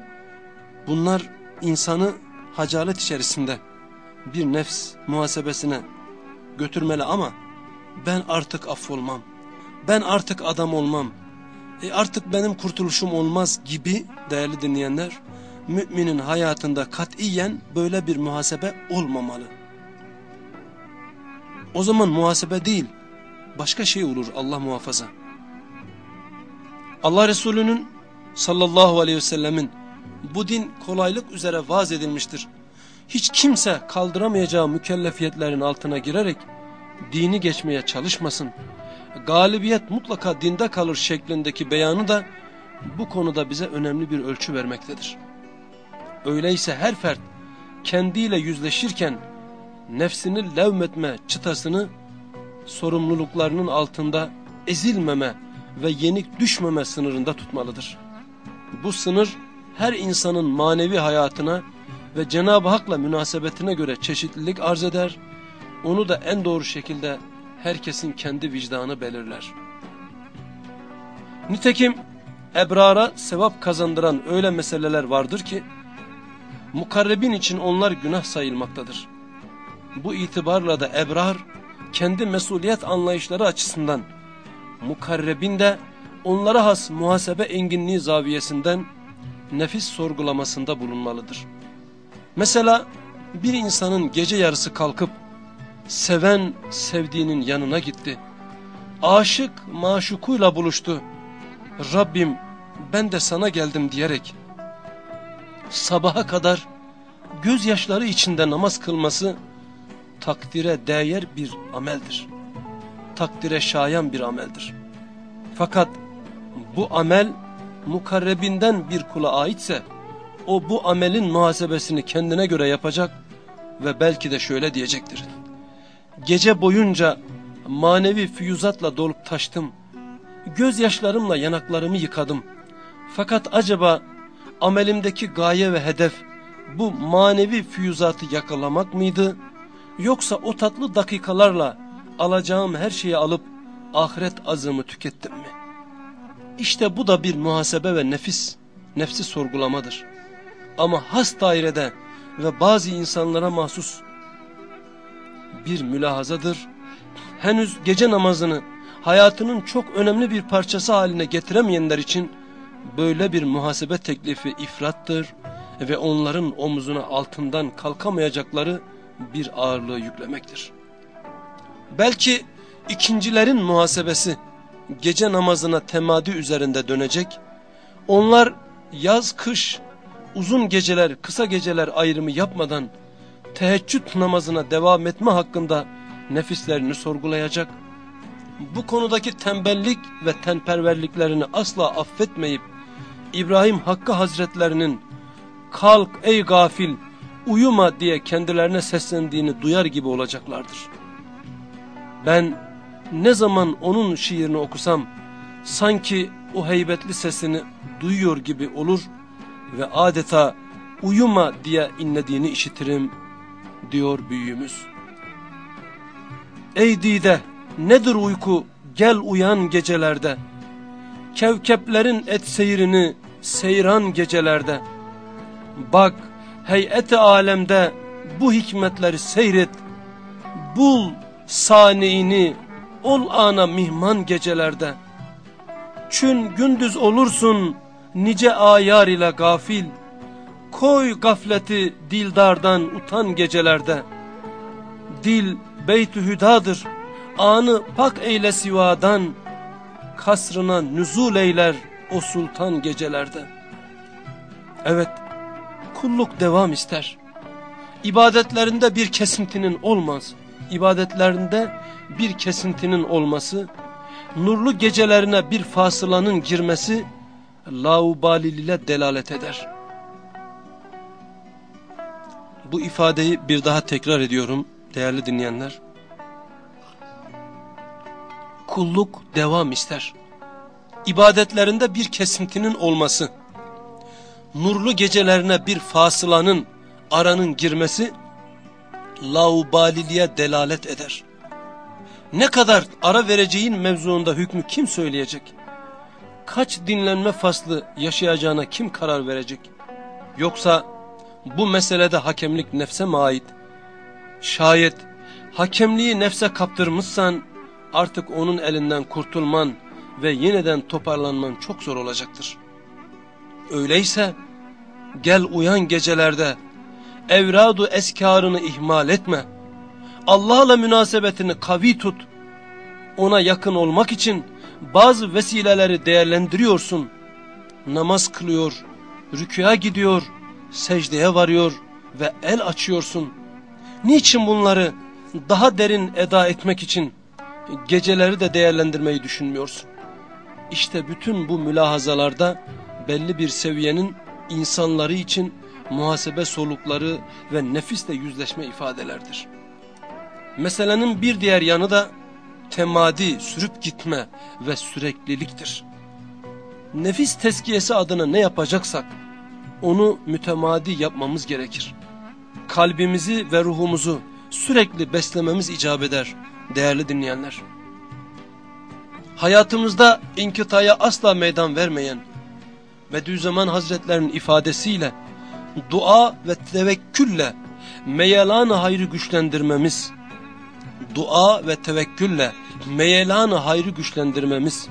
Bunlar insanı hacalet içerisinde bir nefs muhasebesine götürmeli ama ben artık affolmam. Ben artık adam olmam. E artık benim kurtuluşum olmaz gibi değerli dinleyenler müminin hayatında katiyen böyle bir muhasebe olmamalı. O zaman muhasebe değil başka şey olur Allah muhafaza. Allah Resulü'nün sallallahu aleyhi ve sellemin bu din kolaylık üzere vaz edilmiştir hiç kimse kaldıramayacağı mükellefiyetlerin altına girerek dini geçmeye çalışmasın. Galibiyet mutlaka dinde kalır şeklindeki beyanı da bu konuda bize önemli bir ölçü vermektedir. Öyleyse her fert kendiyle yüzleşirken nefsini levmetme çıtasını sorumluluklarının altında ezilmeme ve yenik düşmeme sınırında tutmalıdır. Bu sınır her insanın manevi hayatına ve Cenab-ı Hak'la münasebetine göre çeşitlilik arz eder, onu da en doğru şekilde herkesin kendi vicdanı belirler. Nitekim ebrara sevap kazandıran öyle meseleler vardır ki, mukarrebin için onlar günah sayılmaktadır. Bu itibarla da ebrar, kendi mesuliyet anlayışları açısından, mukarrebin de onlara has muhasebe enginliği zaviyesinden nefis sorgulamasında bulunmalıdır. Mesela bir insanın gece yarısı kalkıp seven sevdiğinin yanına gitti. Aşık maşukuyla buluştu. Rabbim ben de sana geldim diyerek sabaha kadar gözyaşları içinde namaz kılması takdire değer bir ameldir. Takdire şayan bir ameldir. Fakat bu amel mukarrebinden bir kula aitse o bu amelin muhasebesini kendine göre yapacak ve belki de şöyle diyecektir. Gece boyunca manevi füyüzatla dolup taştım. Gözyaşlarımla yanaklarımı yıkadım. Fakat acaba amelimdeki gaye ve hedef bu manevi füyüzatı yakalamak mıydı? Yoksa o tatlı dakikalarla alacağım her şeyi alıp ahiret azımı tükettim mi? İşte bu da bir muhasebe ve nefis, nefsi sorgulamadır ama has dairede ve bazı insanlara mahsus bir mülahazadır. Henüz gece namazını hayatının çok önemli bir parçası haline getiremeyenler için böyle bir muhasebe teklifi ifrattır ve onların omuzuna altından kalkamayacakları bir ağırlığı yüklemektir. Belki ikincilerin muhasebesi gece namazına temadi üzerinde dönecek, onlar yaz kış uzun geceler, kısa geceler ayrımı yapmadan teheccüd namazına devam etme hakkında nefislerini sorgulayacak. Bu konudaki tembellik ve tenperverliklerini asla affetmeyip İbrahim Hakkı Hazretlerinin kalk ey gafil uyuma diye kendilerine seslendiğini duyar gibi olacaklardır. Ben ne zaman onun şiirini okusam sanki o heybetli sesini duyuyor gibi olur ve adeta uyuma diye inlediğini işitirim diyor büyüğümüz. Ey dide nedir uyku gel uyan gecelerde Kevkeplerin et seyrini seyran gecelerde. Bak heyeti alemde bu hikmetleri seyret. Bul saniini ol ana mihman gecelerde. Çün gündüz olursun nice ayar ile gafil. Koy gafleti dildardan utan gecelerde. Dil beytü hüdadır, anı pak eyle sivadan. Kasrına nüzul eyler o sultan gecelerde. Evet, kulluk devam ister. İbadetlerinde bir kesintinin olmaz. İbadetlerinde bir kesintinin olması, nurlu gecelerine bir fasılanın girmesi, laubaliliğe delalet eder. Bu ifadeyi bir daha tekrar ediyorum değerli dinleyenler. Kulluk devam ister. İbadetlerinde bir kesintinin olması, nurlu gecelerine bir fasılanın, aranın girmesi, laubaliliğe delalet eder. Ne kadar ara vereceğin mevzuunda hükmü kim söyleyecek? Kaç dinlenme faslı yaşayacağına kim karar verecek? Yoksa bu meselede hakemlik nefse mi ait? Şayet hakemliği nefse kaptırmışsan artık onun elinden kurtulman ve yeniden toparlanman çok zor olacaktır. Öyleyse gel uyan gecelerde evradu eskarını ihmal etme. Allah'la münasebetini kavi tut. Ona yakın olmak için bazı vesileleri değerlendiriyorsun. Namaz kılıyor, rüküya gidiyor, secdeye varıyor ve el açıyorsun. Niçin bunları daha derin eda etmek için geceleri de değerlendirmeyi düşünmüyorsun? İşte bütün bu mülahazalarda belli bir seviyenin insanları için muhasebe solukları ve nefisle yüzleşme ifadelerdir. Meselenin bir diğer yanı da temadi, sürüp gitme ve sürekliliktir. Nefis teskiyesi adına ne yapacaksak onu mütemadi yapmamız gerekir. Kalbimizi ve ruhumuzu sürekli beslememiz icap eder değerli dinleyenler. Hayatımızda inkıtaya asla meydan vermeyen Bediüzzaman Hazretlerinin ifadesiyle dua ve tevekkülle meyelan hayrı güçlendirmemiz, dua ve tevekkülle meyelan hayrı güçlendirmemiz,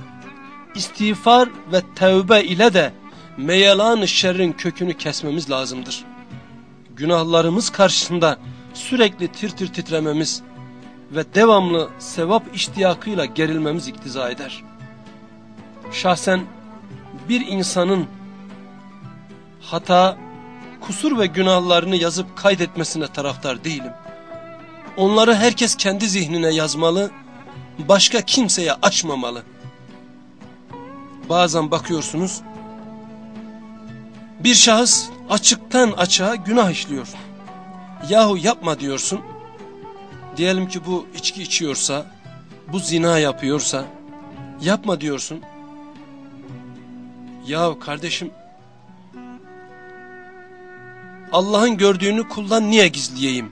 istiğfar ve tevbe ile de meyelan şerrin kökünü kesmemiz lazımdır. Günahlarımız karşısında sürekli tir tir titrememiz ve devamlı sevap iştiyakıyla gerilmemiz iktiza eder. Şahsen bir insanın hata, kusur ve günahlarını yazıp kaydetmesine taraftar değilim. Onları herkes kendi zihnine yazmalı, başka kimseye açmamalı. Bazen bakıyorsunuz, bir şahıs açıktan açığa günah işliyor. Yahu yapma diyorsun. Diyelim ki bu içki içiyorsa, bu zina yapıyorsa, yapma diyorsun. Ya kardeşim, Allah'ın gördüğünü kuldan niye gizleyeyim?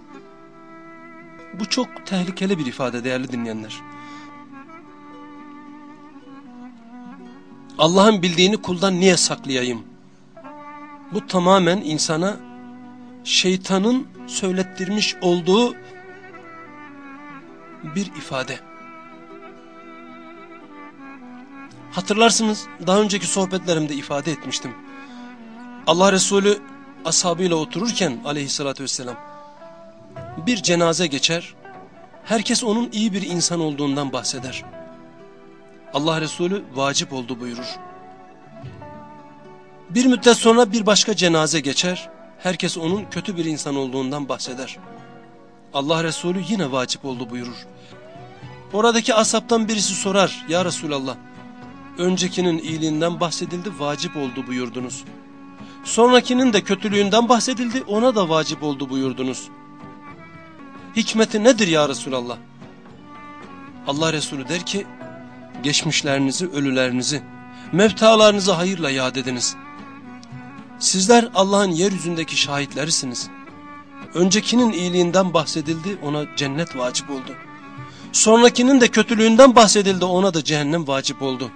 Bu çok tehlikeli bir ifade değerli dinleyenler. Allah'ın bildiğini kuldan niye saklayayım? Bu tamamen insana şeytanın söylettirmiş olduğu bir ifade. Hatırlarsınız daha önceki sohbetlerimde ifade etmiştim. Allah Resulü ashabıyla otururken aleyhissalatü vesselam bir cenaze geçer. Herkes onun iyi bir insan olduğundan bahseder. Allah Resulü vacip oldu buyurur. Bir müddet sonra bir başka cenaze geçer. Herkes onun kötü bir insan olduğundan bahseder. Allah Resulü yine vacip oldu buyurur. Oradaki asaptan birisi sorar. Ya Resulallah öncekinin iyiliğinden bahsedildi vacip oldu buyurdunuz. Sonrakinin de kötülüğünden bahsedildi ona da vacip oldu buyurdunuz. Hikmeti nedir ya Resulallah? Allah Resulü der ki geçmişlerinizi ölülerinizi mevtalarınızı hayırla yad ediniz. Sizler Allah'ın yeryüzündeki şahitlerisiniz. Öncekinin iyiliğinden bahsedildi ona cennet vacip oldu. Sonrakinin de kötülüğünden bahsedildi ona da cehennem vacip oldu.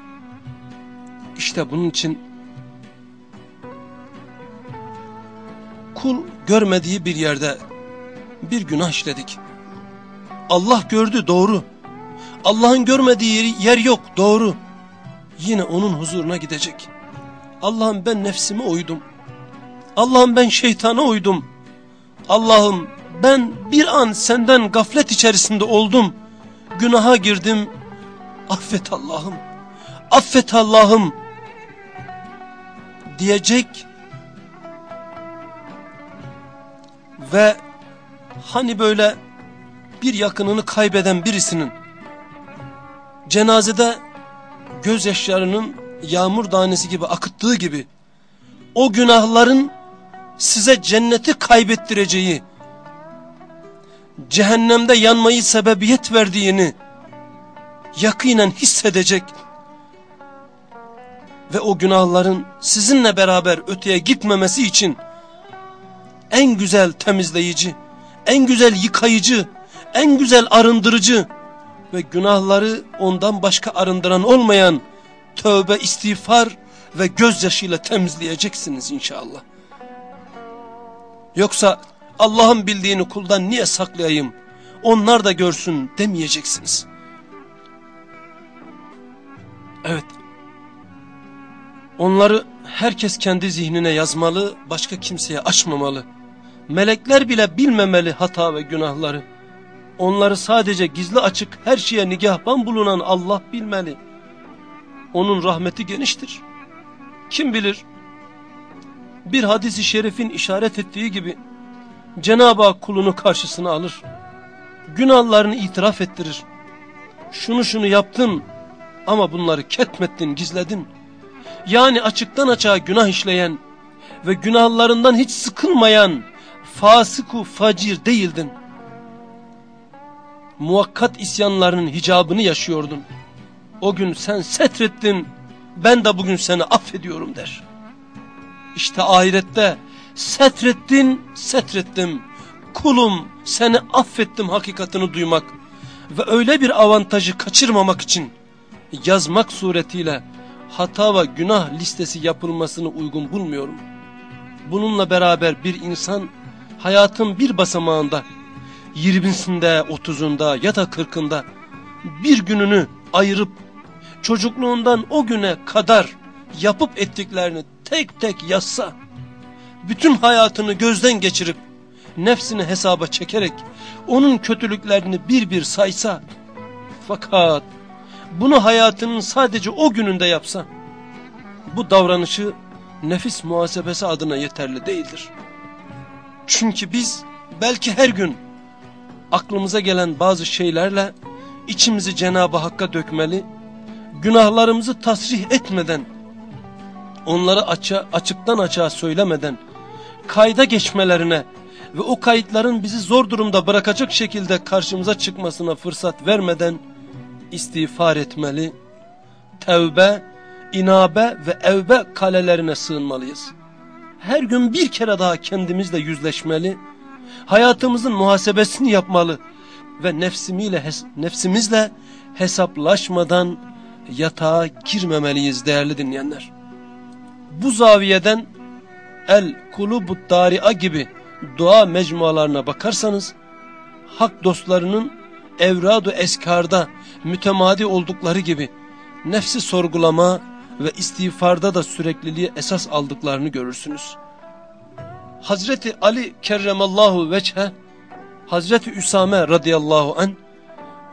İşte bunun için kul görmediği bir yerde bir günah işledik. Allah gördü doğru. Allah'ın görmediği yer yok doğru. Yine onun huzuruna gidecek. Allah'ım ben nefsime uydum. Allah'ım ben şeytana uydum. Allah'ım ben bir an senden gaflet içerisinde oldum. Günaha girdim. Affet Allah'ım. Affet Allah'ım. Diyecek. Ve hani böyle bir yakınını kaybeden birisinin cenazede gözyaşlarının yağmur tanesi gibi akıttığı gibi o günahların size cenneti kaybettireceği, cehennemde yanmayı sebebiyet verdiğini yakinen hissedecek ve o günahların sizinle beraber öteye gitmemesi için en güzel temizleyici, en güzel yıkayıcı, en güzel arındırıcı ve günahları ondan başka arındıran olmayan tövbe, istiğfar ve gözyaşıyla temizleyeceksiniz inşallah. Yoksa Allah'ın bildiğini kuldan niye saklayayım? Onlar da görsün demeyeceksiniz. Evet. Onları herkes kendi zihnine yazmalı, başka kimseye açmamalı. Melekler bile bilmemeli hata ve günahları. Onları sadece gizli açık her şeye nigahban bulunan Allah bilmeli. Onun rahmeti geniştir. Kim bilir bir hadisi şerifin işaret ettiği gibi Cenab-ı Hak kulunu karşısına alır. Günahlarını itiraf ettirir. Şunu şunu yaptın ama bunları ketmettin, gizledin. Yani açıktan açığa günah işleyen ve günahlarından hiç sıkılmayan fasıku facir değildin. Muakkat isyanlarının hicabını yaşıyordun. O gün sen setrettin, ben de bugün seni affediyorum der. İşte ahirette setrettin, setrettim. Kulum seni affettim hakikatini duymak ve öyle bir avantajı kaçırmamak için yazmak suretiyle hata ve günah listesi yapılmasını uygun bulmuyorum. Bununla beraber bir insan hayatın bir basamağında, yirmisinde, otuzunda ya da kırkında bir gününü ayırıp çocukluğundan o güne kadar yapıp ettiklerini tek tek yazsa, bütün hayatını gözden geçirip nefsini hesaba çekerek onun kötülüklerini bir bir saysa, fakat bunu hayatının sadece o gününde yapsa, bu davranışı nefis muhasebesi adına yeterli değildir. Çünkü biz belki her gün aklımıza gelen bazı şeylerle içimizi Cenab-ı Hakk'a dökmeli, günahlarımızı tasrih etmeden, onları açığa, açıktan açığa söylemeden, kayda geçmelerine ve o kayıtların bizi zor durumda bırakacak şekilde karşımıza çıkmasına fırsat vermeden istiğfar etmeli, tevbe, inabe ve evbe kalelerine sığınmalıyız. Her gün bir kere daha kendimizle yüzleşmeli, hayatımızın muhasebesini yapmalı ve nefsimiyle, nefsimizle hesaplaşmadan yatağa girmemeliyiz değerli dinleyenler. Bu zaviyeden El Kulubut Dari'a gibi dua mecmualarına bakarsanız, hak dostlarının evradu eskarda mütemadi oldukları gibi nefsi sorgulama ve istiğfarda da sürekliliği esas aldıklarını görürsünüz. Hazreti Ali kerremallahu veçhe, Hazreti Üsame radıyallahu an,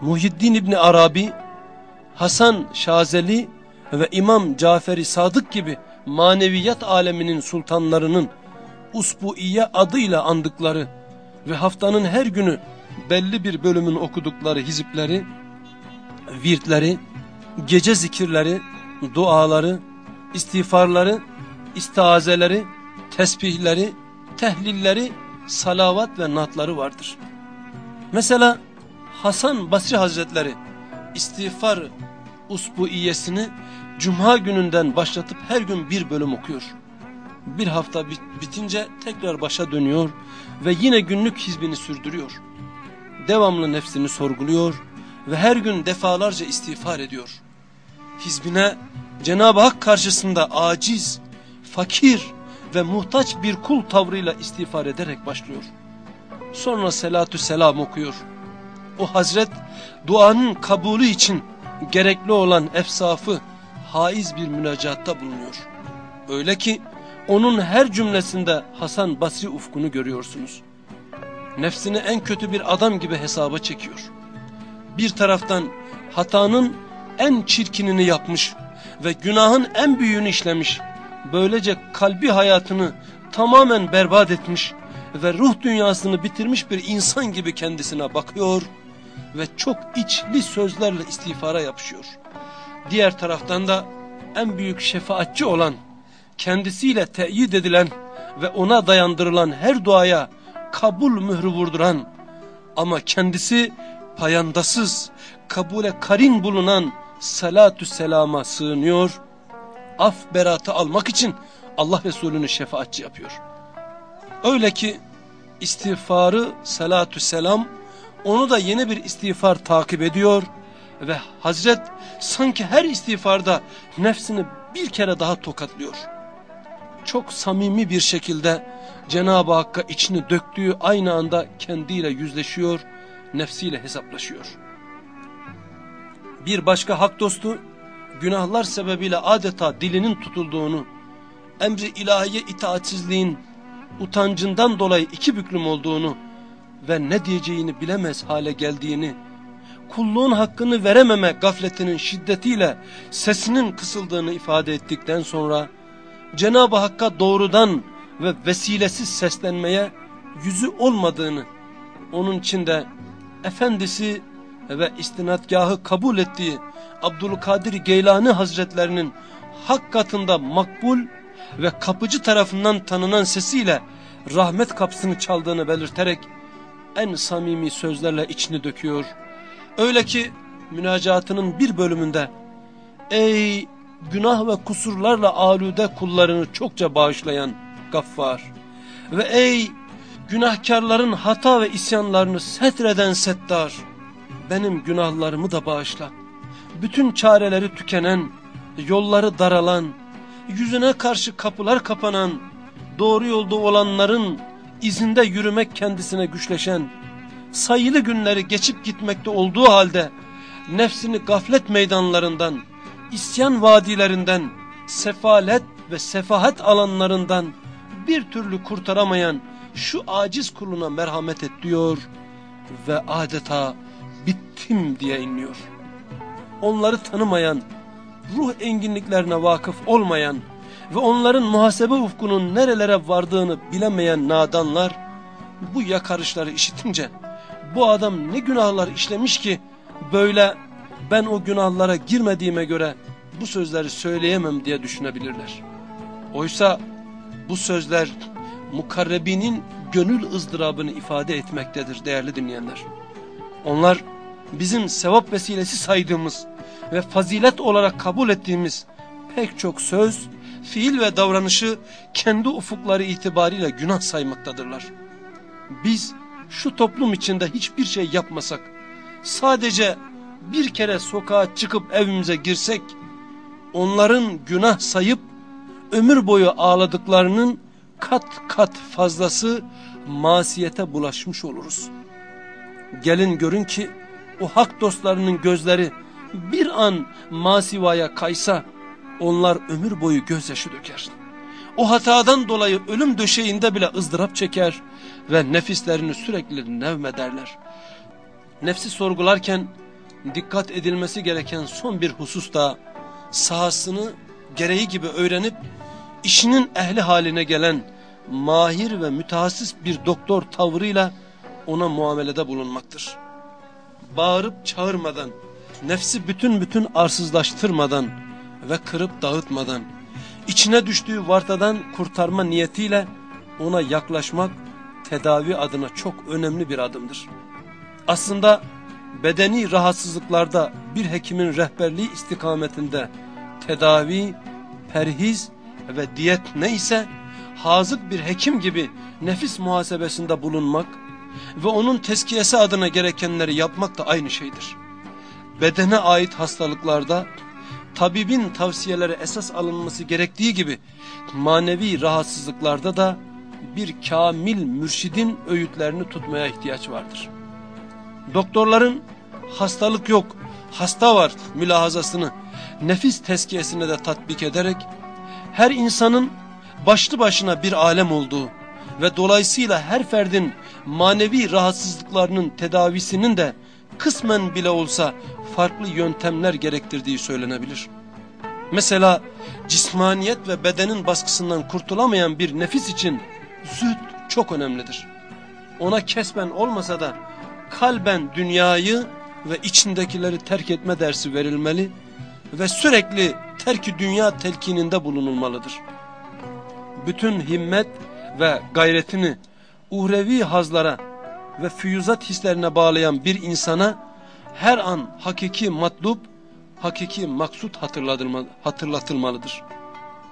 Muhiddin İbni Arabi, Hasan Şazeli ve İmam Caferi Sadık gibi maneviyat aleminin sultanlarının Usbuiye adıyla andıkları ve haftanın her günü belli bir bölümün okudukları hizipleri, virtleri, gece zikirleri, duaları, istiğfarları, istiazeleri, tesbihleri, tehlilleri, salavat ve natları vardır. Mesela Hasan Basri Hazretleri istiğfar usbuiyesini Cuma gününden başlatıp her gün bir bölüm okuyor. Bir hafta bitince tekrar başa dönüyor ve yine günlük hizbini sürdürüyor. Devamlı nefsini sorguluyor ve her gün defalarca istiğfar ediyor. Hizbine Cenab-ı Hak karşısında aciz, fakir ve muhtaç bir kul tavrıyla istiğfar ederek başlıyor. Sonra selatü selam okuyor. O hazret duanın kabulü için gerekli olan efsafı haiz bir münacatta bulunuyor. Öyle ki onun her cümlesinde Hasan Basri ufkunu görüyorsunuz. Nefsini en kötü bir adam gibi hesaba çekiyor. Bir taraftan hatanın en çirkinini yapmış ve günahın en büyüğünü işlemiş. Böylece kalbi hayatını tamamen berbat etmiş ve ruh dünyasını bitirmiş bir insan gibi kendisine bakıyor ve çok içli sözlerle istiğfara yapışıyor. Diğer taraftan da en büyük şefaatçi olan, kendisiyle teyit edilen ve ona dayandırılan her duaya kabul mührü vurduran ama kendisi payandasız, kabule karin bulunan salatü selama sığınıyor, af beratı almak için Allah Resulü'nü şefaatçi yapıyor. Öyle ki istiğfarı salatü selam onu da yeni bir istiğfar takip ediyor ve Hazret sanki her istiğfarda nefsini bir kere daha tokatlıyor. Çok samimi bir şekilde Cenab-ı Hakk'a içini döktüğü aynı anda kendiyle yüzleşiyor, nefsiyle hesaplaşıyor. Bir başka hak dostu günahlar sebebiyle adeta dilinin tutulduğunu, emri ilahiye itaatsizliğin utancından dolayı iki büklüm olduğunu ve ne diyeceğini bilemez hale geldiğini, kulluğun hakkını verememe gafletinin şiddetiyle sesinin kısıldığını ifade ettikten sonra, Cenab-ı Hakk'a doğrudan ve vesilesiz seslenmeye yüzü olmadığını, onun içinde efendisi ve istinadgahı kabul ettiği Abdülkadir Geylani Hazretlerinin hak katında makbul ve kapıcı tarafından tanınan sesiyle rahmet kapısını çaldığını belirterek en samimi sözlerle içini döküyor. Öyle ki münacatının bir bölümünde ey günah ve kusurlarla alude kullarını çokça bağışlayan gaffar ve ey günahkarların hata ve isyanlarını setreden settar benim günahlarımı da bağışla. Bütün çareleri tükenen, yolları daralan, yüzüne karşı kapılar kapanan, doğru yolda olanların izinde yürümek kendisine güçleşen, sayılı günleri geçip gitmekte olduğu halde, nefsini gaflet meydanlarından, isyan vadilerinden, sefalet ve sefahet alanlarından bir türlü kurtaramayan şu aciz kuluna merhamet et diyor ve adeta bittim diye inliyor. Onları tanımayan, ruh enginliklerine vakıf olmayan ve onların muhasebe ufkunun nerelere vardığını bilemeyen nadanlar bu yakarışları işitince bu adam ne günahlar işlemiş ki böyle ben o günahlara girmediğime göre bu sözleri söyleyemem diye düşünebilirler. Oysa bu sözler mukarrebinin gönül ızdırabını ifade etmektedir değerli dinleyenler. Onlar bizim sevap vesilesi saydığımız ve fazilet olarak kabul ettiğimiz pek çok söz, fiil ve davranışı kendi ufukları itibariyle günah saymaktadırlar. Biz şu toplum içinde hiçbir şey yapmasak, sadece bir kere sokağa çıkıp evimize girsek, onların günah sayıp ömür boyu ağladıklarının kat kat fazlası masiyete bulaşmış oluruz. Gelin görün ki o hak dostlarının gözleri bir an masivaya kaysa onlar ömür boyu gözyaşı döker. O hatadan dolayı ölüm döşeğinde bile ızdırap çeker ve nefislerini sürekli nevmederler. Nefsi sorgularken dikkat edilmesi gereken son bir husus da sahasını gereği gibi öğrenip işinin ehli haline gelen mahir ve mütehassıs bir doktor tavrıyla ona muamelede bulunmaktır. Bağırıp çağırmadan, nefsi bütün bütün arsızlaştırmadan ve kırıp dağıtmadan, içine düştüğü vartadan kurtarma niyetiyle ona yaklaşmak tedavi adına çok önemli bir adımdır. Aslında bedeni rahatsızlıklarda bir hekimin rehberliği istikametinde tedavi, perhiz ve diyet neyse hazık bir hekim gibi nefis muhasebesinde bulunmak ve onun teskiyesi adına gerekenleri yapmak da aynı şeydir. Bedene ait hastalıklarda tabibin tavsiyeleri esas alınması gerektiği gibi manevi rahatsızlıklarda da bir kamil mürşidin öğütlerini tutmaya ihtiyaç vardır. Doktorların hastalık yok, hasta var mülahazasını nefis tezkiyesine de tatbik ederek her insanın başlı başına bir alem olduğu ve dolayısıyla her ferdin manevi rahatsızlıklarının tedavisinin de kısmen bile olsa farklı yöntemler gerektirdiği söylenebilir. Mesela cismaniyet ve bedenin baskısından kurtulamayan bir nefis için zühd çok önemlidir. Ona kesben olmasa da kalben dünyayı ve içindekileri terk etme dersi verilmeli ve sürekli terki dünya telkininde bulunulmalıdır. Bütün himmet ve gayretini uhrevi hazlara ve füyüzat hislerine bağlayan bir insana her an hakiki matlup, hakiki maksut hatırlatılmalıdır.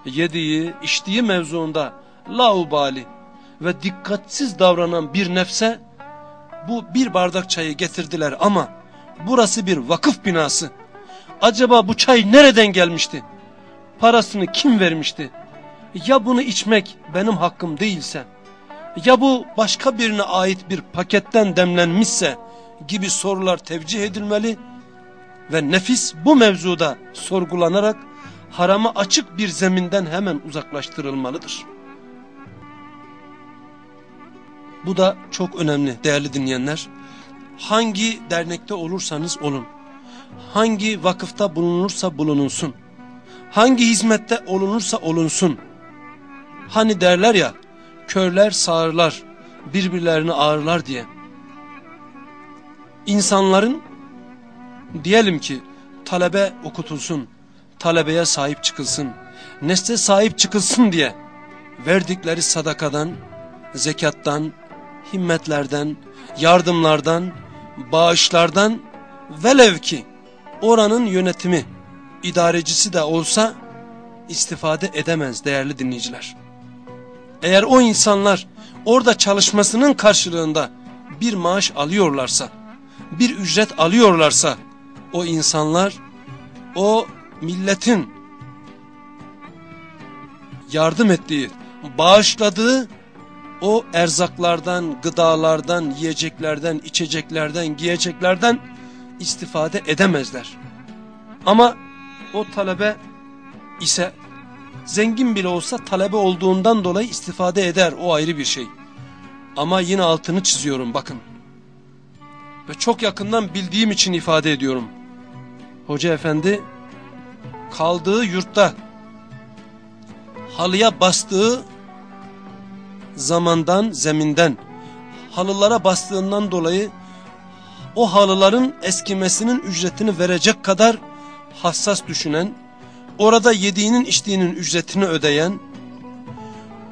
Yediği, içtiği mevzuunda laubali ve dikkatsiz davranan bir nefse bu bir bardak çayı getirdiler ama burası bir vakıf binası. Acaba bu çay nereden gelmişti? Parasını kim vermişti? Ya bunu içmek benim hakkım değilse? Ya bu başka birine ait bir paketten demlenmişse gibi sorular tevcih edilmeli ve nefis bu mevzuda sorgulanarak harama açık bir zeminden hemen uzaklaştırılmalıdır. Bu da çok önemli değerli dinleyenler. Hangi dernekte olursanız olun, hangi vakıfta bulunursa bulunulsun, hangi hizmette olunursa olunsun. Hani derler ya, körler sağırlar, birbirlerini ağırlar diye. İnsanların diyelim ki talebe okutulsun, talebeye sahip çıkılsın, nesle sahip çıkılsın diye verdikleri sadakadan, zekattan, himmetlerden, yardımlardan, bağışlardan velev ki oranın yönetimi, idarecisi de olsa istifade edemez değerli dinleyiciler. Eğer o insanlar orada çalışmasının karşılığında bir maaş alıyorlarsa, bir ücret alıyorlarsa o insanlar o milletin yardım ettiği, bağışladığı o erzaklardan, gıdalardan, yiyeceklerden, içeceklerden, giyeceklerden istifade edemezler. Ama o talebe ise zengin bile olsa talebe olduğundan dolayı istifade eder o ayrı bir şey. Ama yine altını çiziyorum bakın. Ve çok yakından bildiğim için ifade ediyorum. Hoca efendi kaldığı yurtta halıya bastığı zamandan, zeminden, halılara bastığından dolayı o halıların eskimesinin ücretini verecek kadar hassas düşünen, orada yediğinin içtiğinin ücretini ödeyen,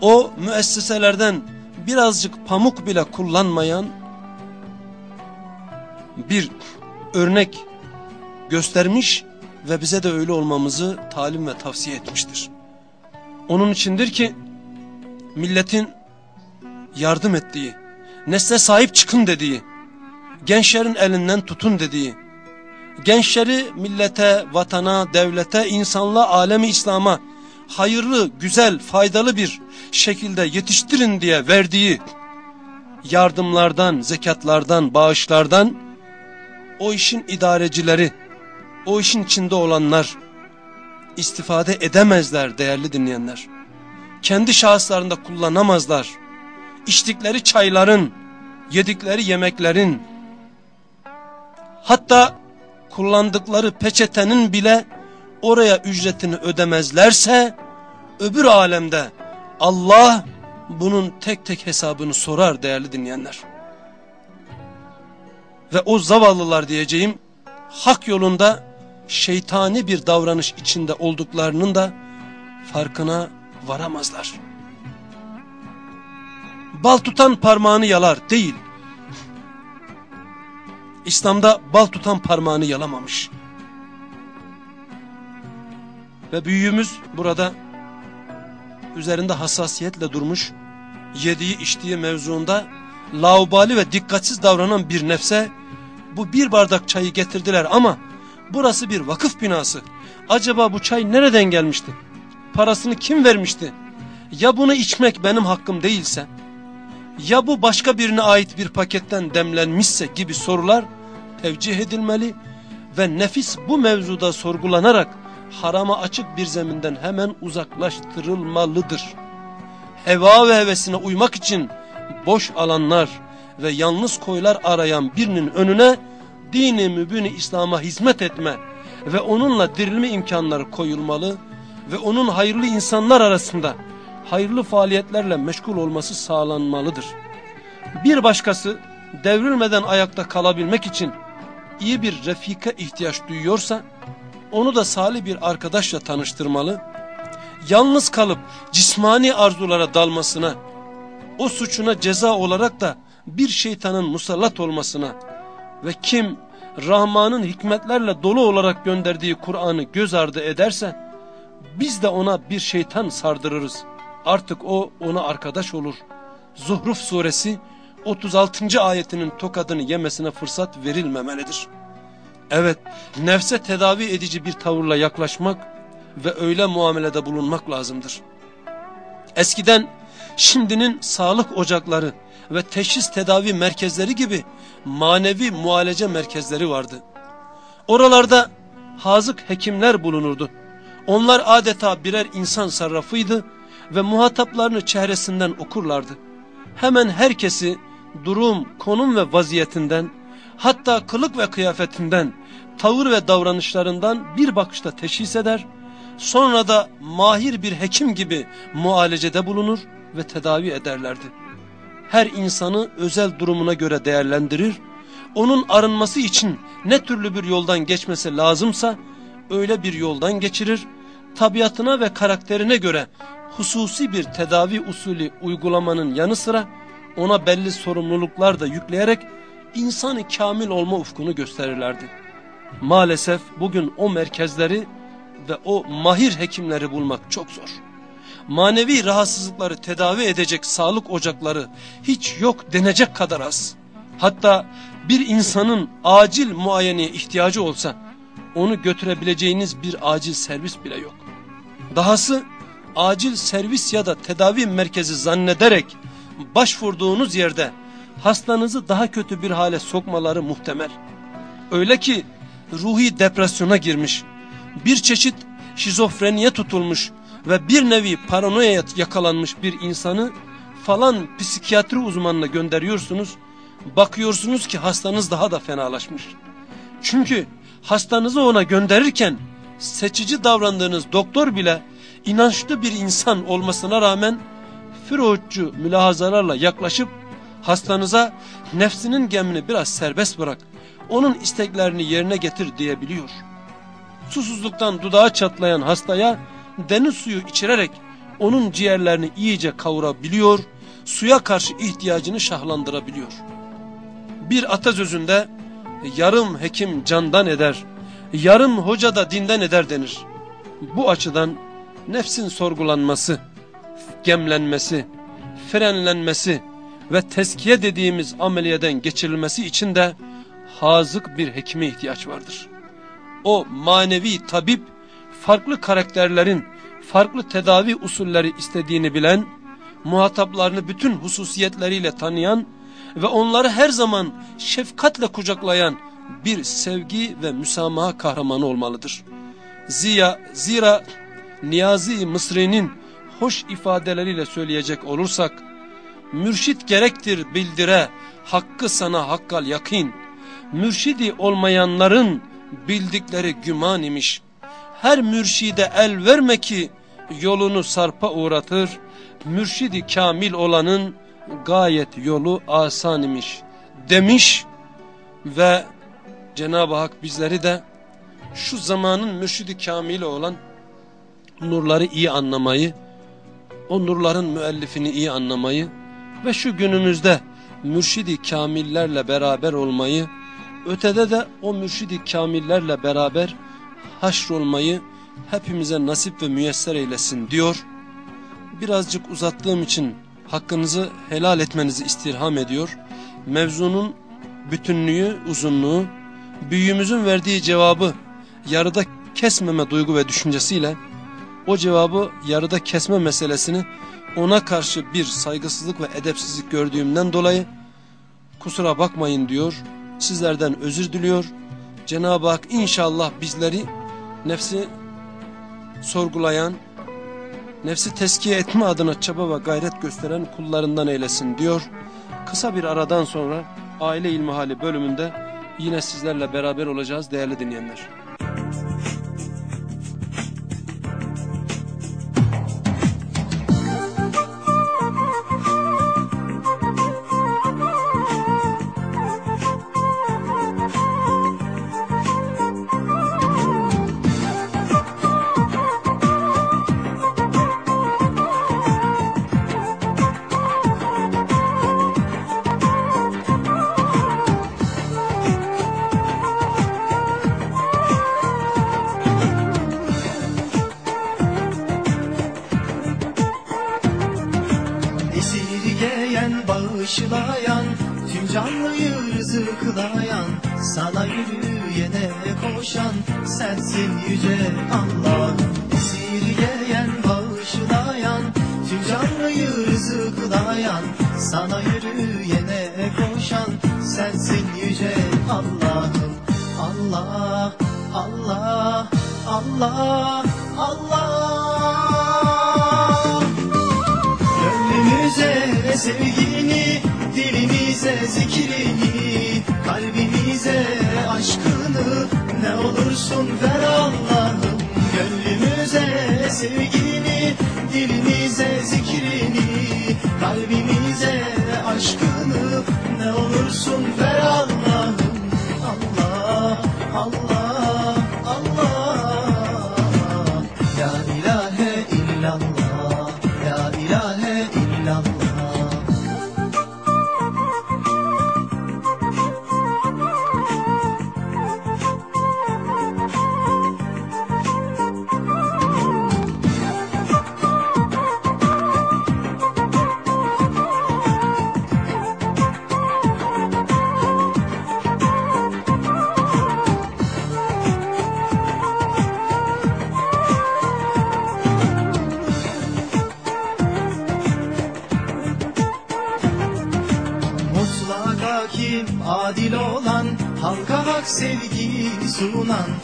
o müesseselerden birazcık pamuk bile kullanmayan bir örnek göstermiş ve bize de öyle olmamızı talim ve tavsiye etmiştir. Onun içindir ki milletin yardım ettiği, nesle sahip çıkın dediği, gençlerin elinden tutun dediği, gençleri millete, vatana, devlete, insanlığa, alemi İslam'a hayırlı, güzel, faydalı bir şekilde yetiştirin diye verdiği yardımlardan, zekatlardan, bağışlardan o işin idarecileri, o işin içinde olanlar istifade edemezler değerli dinleyenler. Kendi şahıslarında kullanamazlar içtikleri çayların, yedikleri yemeklerin, hatta kullandıkları peçetenin bile oraya ücretini ödemezlerse, öbür alemde Allah bunun tek tek hesabını sorar değerli dinleyenler. Ve o zavallılar diyeceğim, hak yolunda şeytani bir davranış içinde olduklarının da farkına varamazlar bal tutan parmağını yalar değil. İslam'da bal tutan parmağını yalamamış. Ve büyüğümüz burada üzerinde hassasiyetle durmuş, yediği içtiği mevzuunda laubali ve dikkatsiz davranan bir nefse bu bir bardak çayı getirdiler ama Burası bir vakıf binası. Acaba bu çay nereden gelmişti? Parasını kim vermişti? Ya bunu içmek benim hakkım değilse? Ya bu başka birine ait bir paketten demlenmişse gibi sorular tevcih edilmeli ve nefis bu mevzuda sorgulanarak harama açık bir zeminden hemen uzaklaştırılmalıdır. Heva ve hevesine uymak için boş alanlar ve yalnız koylar arayan birinin önüne dini mübini İslam'a hizmet etme ve onunla dirilme imkanları koyulmalı ve onun hayırlı insanlar arasında hayırlı faaliyetlerle meşgul olması sağlanmalıdır. Bir başkası devrilmeden ayakta kalabilmek için iyi bir refika ihtiyaç duyuyorsa onu da salih bir arkadaşla tanıştırmalı. Yalnız kalıp cismani arzulara dalmasına, o suçuna ceza olarak da bir şeytanın musallat olmasına ve kim Rahman'ın hikmetlerle dolu olarak gönderdiği Kur'an'ı göz ardı ederse biz de ona bir şeytan sardırırız. Artık o ona arkadaş olur. Zuhruf suresi 36. ayetinin tokadını yemesine fırsat verilmemelidir. Evet, nefse tedavi edici bir tavırla yaklaşmak ve öyle muamelede bulunmak lazımdır. Eskiden şimdinin sağlık ocakları ve teşhis tedavi merkezleri gibi manevi mualece merkezleri vardı. Oralarda hazık hekimler bulunurdu. Onlar adeta birer insan sarrafıydı ve muhataplarını çehresinden okurlardı. Hemen herkesi durum, konum ve vaziyetinden, hatta kılık ve kıyafetinden, tavır ve davranışlarından bir bakışta teşhis eder, sonra da mahir bir hekim gibi mualecede bulunur ve tedavi ederlerdi. Her insanı özel durumuna göre değerlendirir, onun arınması için ne türlü bir yoldan geçmesi lazımsa öyle bir yoldan geçirir, tabiatına ve karakterine göre hususi bir tedavi usulü uygulamanın yanı sıra ona belli sorumluluklar da yükleyerek insanı kamil olma ufkunu gösterirlerdi. Maalesef bugün o merkezleri ve o mahir hekimleri bulmak çok zor. Manevi rahatsızlıkları tedavi edecek sağlık ocakları hiç yok denecek kadar az. Hatta bir insanın acil muayeneye ihtiyacı olsa onu götürebileceğiniz bir acil servis bile yok. Dahası acil servis ya da tedavi merkezi zannederek başvurduğunuz yerde hastanızı daha kötü bir hale sokmaları muhtemel. Öyle ki ruhi depresyona girmiş, bir çeşit şizofreniye tutulmuş ve bir nevi paranoya yakalanmış bir insanı falan psikiyatri uzmanına gönderiyorsunuz. Bakıyorsunuz ki hastanız daha da fenalaşmış. Çünkü hastanızı ona gönderirken seçici davrandığınız doktor bile inançlı bir insan olmasına rağmen Firoğutçu mülahazalarla yaklaşıp hastanıza nefsinin gemini biraz serbest bırak, onun isteklerini yerine getir diyebiliyor. Susuzluktan dudağı çatlayan hastaya deniz suyu içirerek onun ciğerlerini iyice kavurabiliyor, suya karşı ihtiyacını şahlandırabiliyor. Bir atasözünde yarım hekim candan eder, yarım hoca da dinden eder denir. Bu açıdan nefsin sorgulanması, gemlenmesi, frenlenmesi ve teskiye dediğimiz ameliyeden geçirilmesi için de hazık bir hekime ihtiyaç vardır. O manevi tabip farklı karakterlerin farklı tedavi usulleri istediğini bilen, muhataplarını bütün hususiyetleriyle tanıyan ve onları her zaman şefkatle kucaklayan bir sevgi ve müsamaha kahramanı olmalıdır. Ziya, zira Niyazi Mısri'nin hoş ifadeleriyle söyleyecek olursak, mürşit gerektir bildire, hakkı sana hakkal yakin, mürşidi olmayanların bildikleri güman imiş. Her mürşide el verme ki yolunu sarpa uğratır, mürşidi kamil olanın gayet yolu asan imiş demiş ve Cenab-ı Hak bizleri de şu zamanın mürşidi kamili olan nurları iyi anlamayı, o nurların müellifini iyi anlamayı ve şu günümüzde mürşidi kamillerle beraber olmayı, ötede de o mürşidi kamillerle beraber haşrolmayı hepimize nasip ve müyesser eylesin diyor. Birazcık uzattığım için hakkınızı helal etmenizi istirham ediyor. Mevzunun bütünlüğü, uzunluğu, büyüğümüzün verdiği cevabı yarıda kesmeme duygu ve düşüncesiyle o cevabı yarıda kesme meselesini ona karşı bir saygısızlık ve edepsizlik gördüğümden dolayı kusura bakmayın diyor, sizlerden özür diliyor. Cenab-ı Hak inşallah bizleri nefsi sorgulayan, nefsi teskiye etme adına çaba ve gayret gösteren kullarından eylesin diyor. Kısa bir aradan sonra Aile İlmihali bölümünde yine sizlerle beraber olacağız değerli dinleyenler. 순한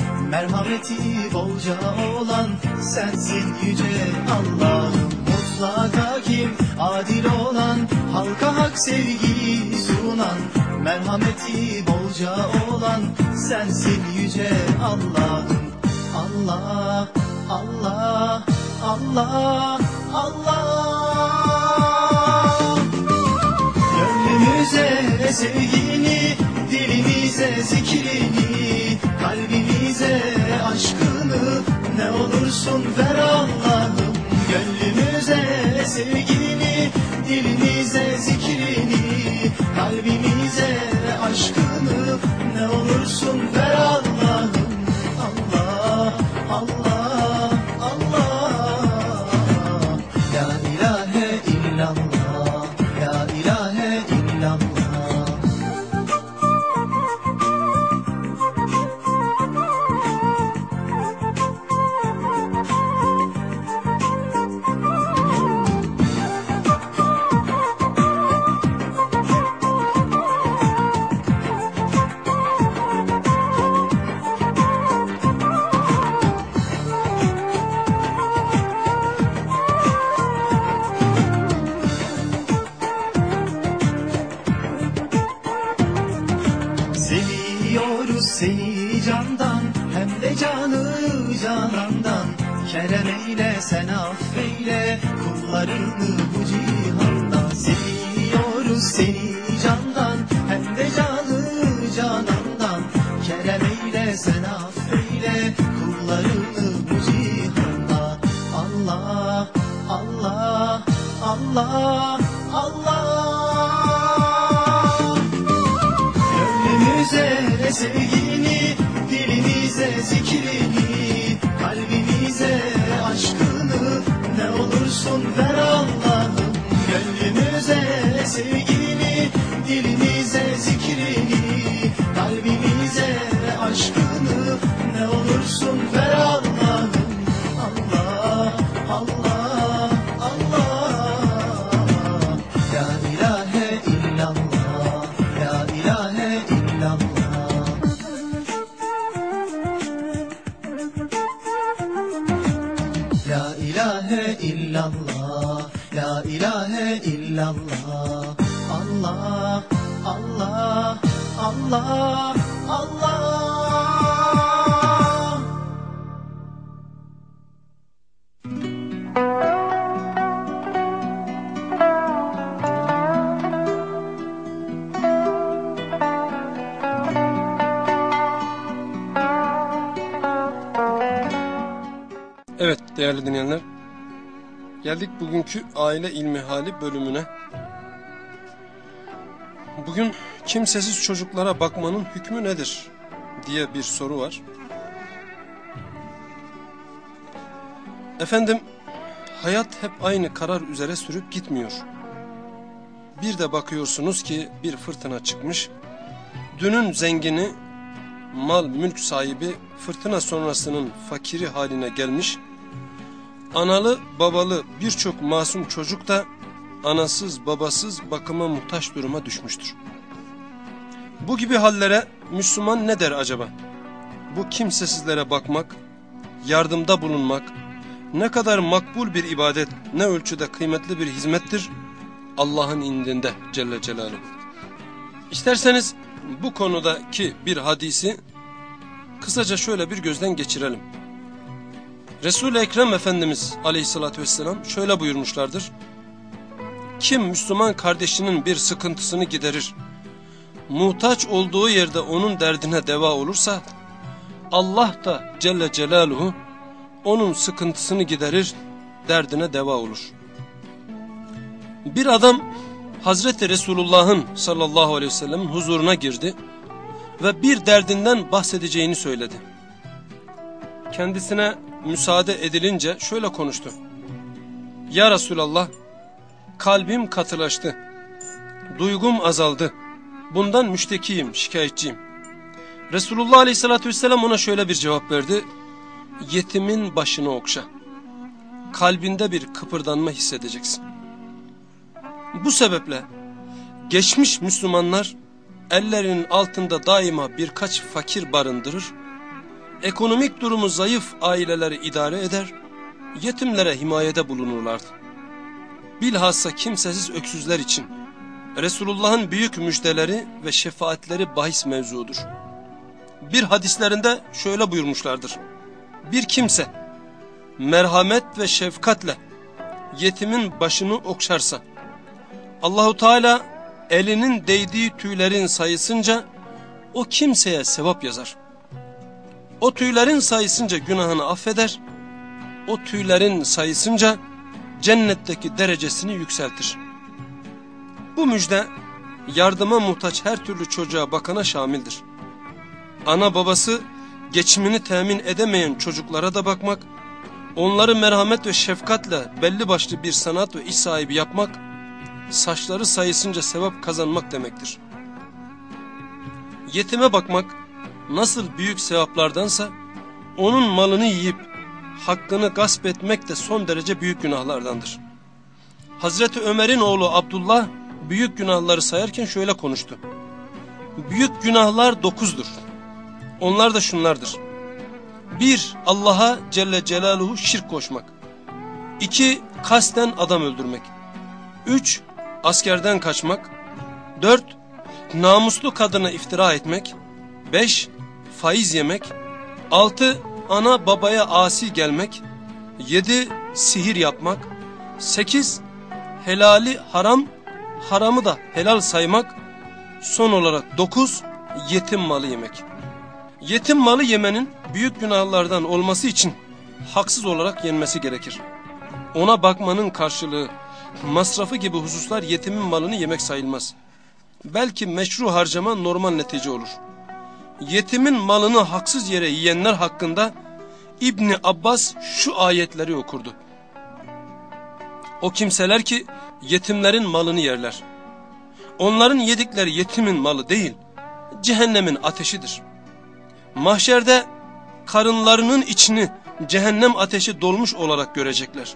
bugünkü aile ilmi hali bölümüne. Bugün kimsesiz çocuklara bakmanın hükmü nedir diye bir soru var. Efendim hayat hep aynı karar üzere sürüp gitmiyor. Bir de bakıyorsunuz ki bir fırtına çıkmış. Dünün zengini, mal mülk sahibi fırtına sonrasının fakiri haline gelmiş Analı babalı birçok masum çocuk da anasız babasız bakıma muhtaç duruma düşmüştür. Bu gibi hallere Müslüman ne der acaba? Bu kimsesizlere bakmak, yardımda bulunmak ne kadar makbul bir ibadet, ne ölçüde kıymetli bir hizmettir Allah'ın indinde Celle Celaluhu. İsterseniz bu konudaki bir hadisi kısaca şöyle bir gözden geçirelim. Resul-i Ekrem Efendimiz aleyhissalatü vesselam şöyle buyurmuşlardır. Kim Müslüman kardeşinin bir sıkıntısını giderir, muhtaç olduğu yerde onun derdine deva olursa, Allah da Celle Celaluhu onun sıkıntısını giderir, derdine deva olur. Bir adam Hazreti Resulullah'ın sallallahu aleyhi ve sellem'in huzuruna girdi ve bir derdinden bahsedeceğini söyledi. Kendisine müsaade edilince şöyle konuştu. Ya Resulallah kalbim katılaştı. Duygum azaldı. Bundan müştekiyim, şikayetçiyim. Resulullah Aleyhisselatü Vesselam ona şöyle bir cevap verdi. Yetimin başını okşa. Kalbinde bir kıpırdanma hissedeceksin. Bu sebeple geçmiş Müslümanlar ellerinin altında daima birkaç fakir barındırır ekonomik durumu zayıf aileleri idare eder, yetimlere himayede bulunurlardı. Bilhassa kimsesiz öksüzler için Resulullah'ın büyük müjdeleri ve şefaatleri bahis mevzudur. Bir hadislerinde şöyle buyurmuşlardır. Bir kimse merhamet ve şefkatle yetimin başını okşarsa Allahu Teala elinin değdiği tüylerin sayısınca o kimseye sevap yazar. O tüylerin sayısınca günahını affeder, o tüylerin sayısınca cennetteki derecesini yükseltir. Bu müjde yardıma muhtaç her türlü çocuğa bakana şamildir. Ana babası geçimini temin edemeyen çocuklara da bakmak, onları merhamet ve şefkatle belli başlı bir sanat ve iş sahibi yapmak, saçları sayısınca sevap kazanmak demektir. Yetime bakmak, nasıl büyük sevaplardansa onun malını yiyip hakkını gasp etmek de son derece büyük günahlardandır. Hazreti Ömer'in oğlu Abdullah büyük günahları sayarken şöyle konuştu. Büyük günahlar dokuzdur. Onlar da şunlardır. Bir, Allah'a Celle Celaluhu şirk koşmak. İki, kasten adam öldürmek. Üç, askerden kaçmak. Dört, namuslu kadına iftira etmek. Beş, faiz yemek, altı ana babaya asi gelmek, yedi sihir yapmak, sekiz helali haram, haramı da helal saymak, son olarak dokuz yetim malı yemek. Yetim malı yemenin büyük günahlardan olması için haksız olarak yenmesi gerekir. Ona bakmanın karşılığı, masrafı gibi hususlar yetimin malını yemek sayılmaz. Belki meşru harcama normal netice olur yetimin malını haksız yere yiyenler hakkında İbni Abbas şu ayetleri okurdu. O kimseler ki yetimlerin malını yerler. Onların yedikleri yetimin malı değil, cehennemin ateşidir. Mahşerde karınlarının içini cehennem ateşi dolmuş olarak görecekler.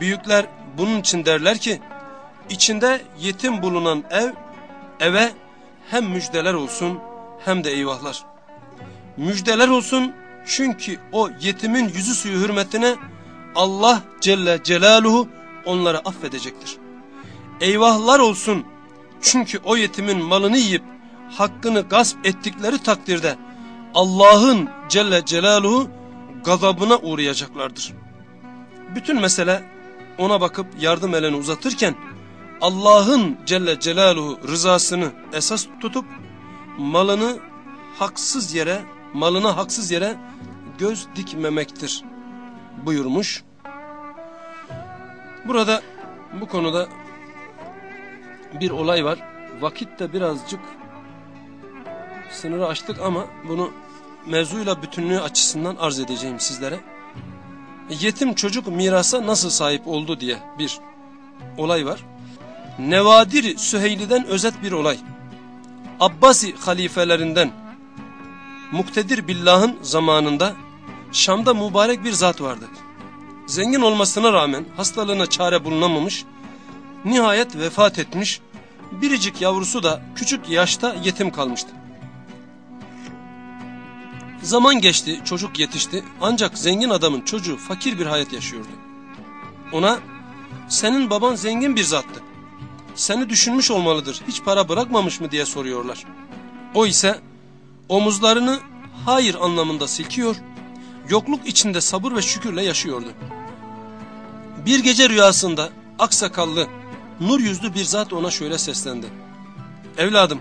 Büyükler bunun için derler ki, içinde yetim bulunan ev, eve hem müjdeler olsun hem de eyvahlar. Müjdeler olsun çünkü o yetimin yüzü suyu hürmetine Allah Celle Celaluhu onları affedecektir. Eyvahlar olsun çünkü o yetimin malını yiyip hakkını gasp ettikleri takdirde Allah'ın Celle Celaluhu gazabına uğrayacaklardır. Bütün mesele ona bakıp yardım elini uzatırken Allah'ın Celle Celaluhu rızasını esas tutup malını haksız yere, malına haksız yere göz dikmemektir buyurmuş. Burada bu konuda bir olay var. Vakit de birazcık sınırı aştık ama bunu mevzuyla bütünlüğü açısından arz edeceğim sizlere. Yetim çocuk mirasa nasıl sahip oldu diye bir olay var. Nevadir Süheyli'den özet bir olay. Abbasi halifelerinden Muktedir Billah'ın zamanında Şam'da mübarek bir zat vardı. Zengin olmasına rağmen hastalığına çare bulunamamış, nihayet vefat etmiş, biricik yavrusu da küçük yaşta yetim kalmıştı. Zaman geçti, çocuk yetişti ancak zengin adamın çocuğu fakir bir hayat yaşıyordu. Ona, senin baban zengin bir zattı. Seni düşünmüş olmalıdır, hiç para bırakmamış mı diye soruyorlar. O ise omuzlarını hayır anlamında silkiyor, yokluk içinde sabır ve şükürle yaşıyordu. Bir gece rüyasında aksakallı, nur yüzlü bir zat ona şöyle seslendi. Evladım,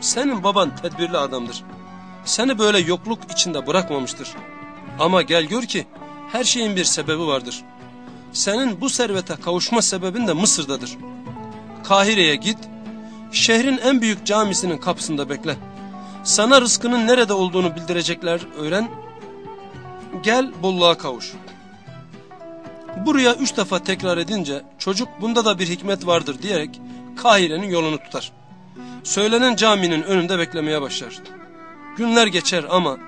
senin baban tedbirli adamdır. Seni böyle yokluk içinde bırakmamıştır. Ama gel gör ki her şeyin bir sebebi vardır. Senin bu servete kavuşma sebebin de Mısır'dadır. Kahire'ye git, şehrin en büyük camisinin kapısında bekle. Sana rızkının nerede olduğunu bildirecekler öğren. Gel bolluğa kavuş. Buraya üç defa tekrar edince çocuk bunda da bir hikmet vardır diyerek Kahire'nin yolunu tutar. Söylenen caminin önünde beklemeye başlar. Günler geçer ama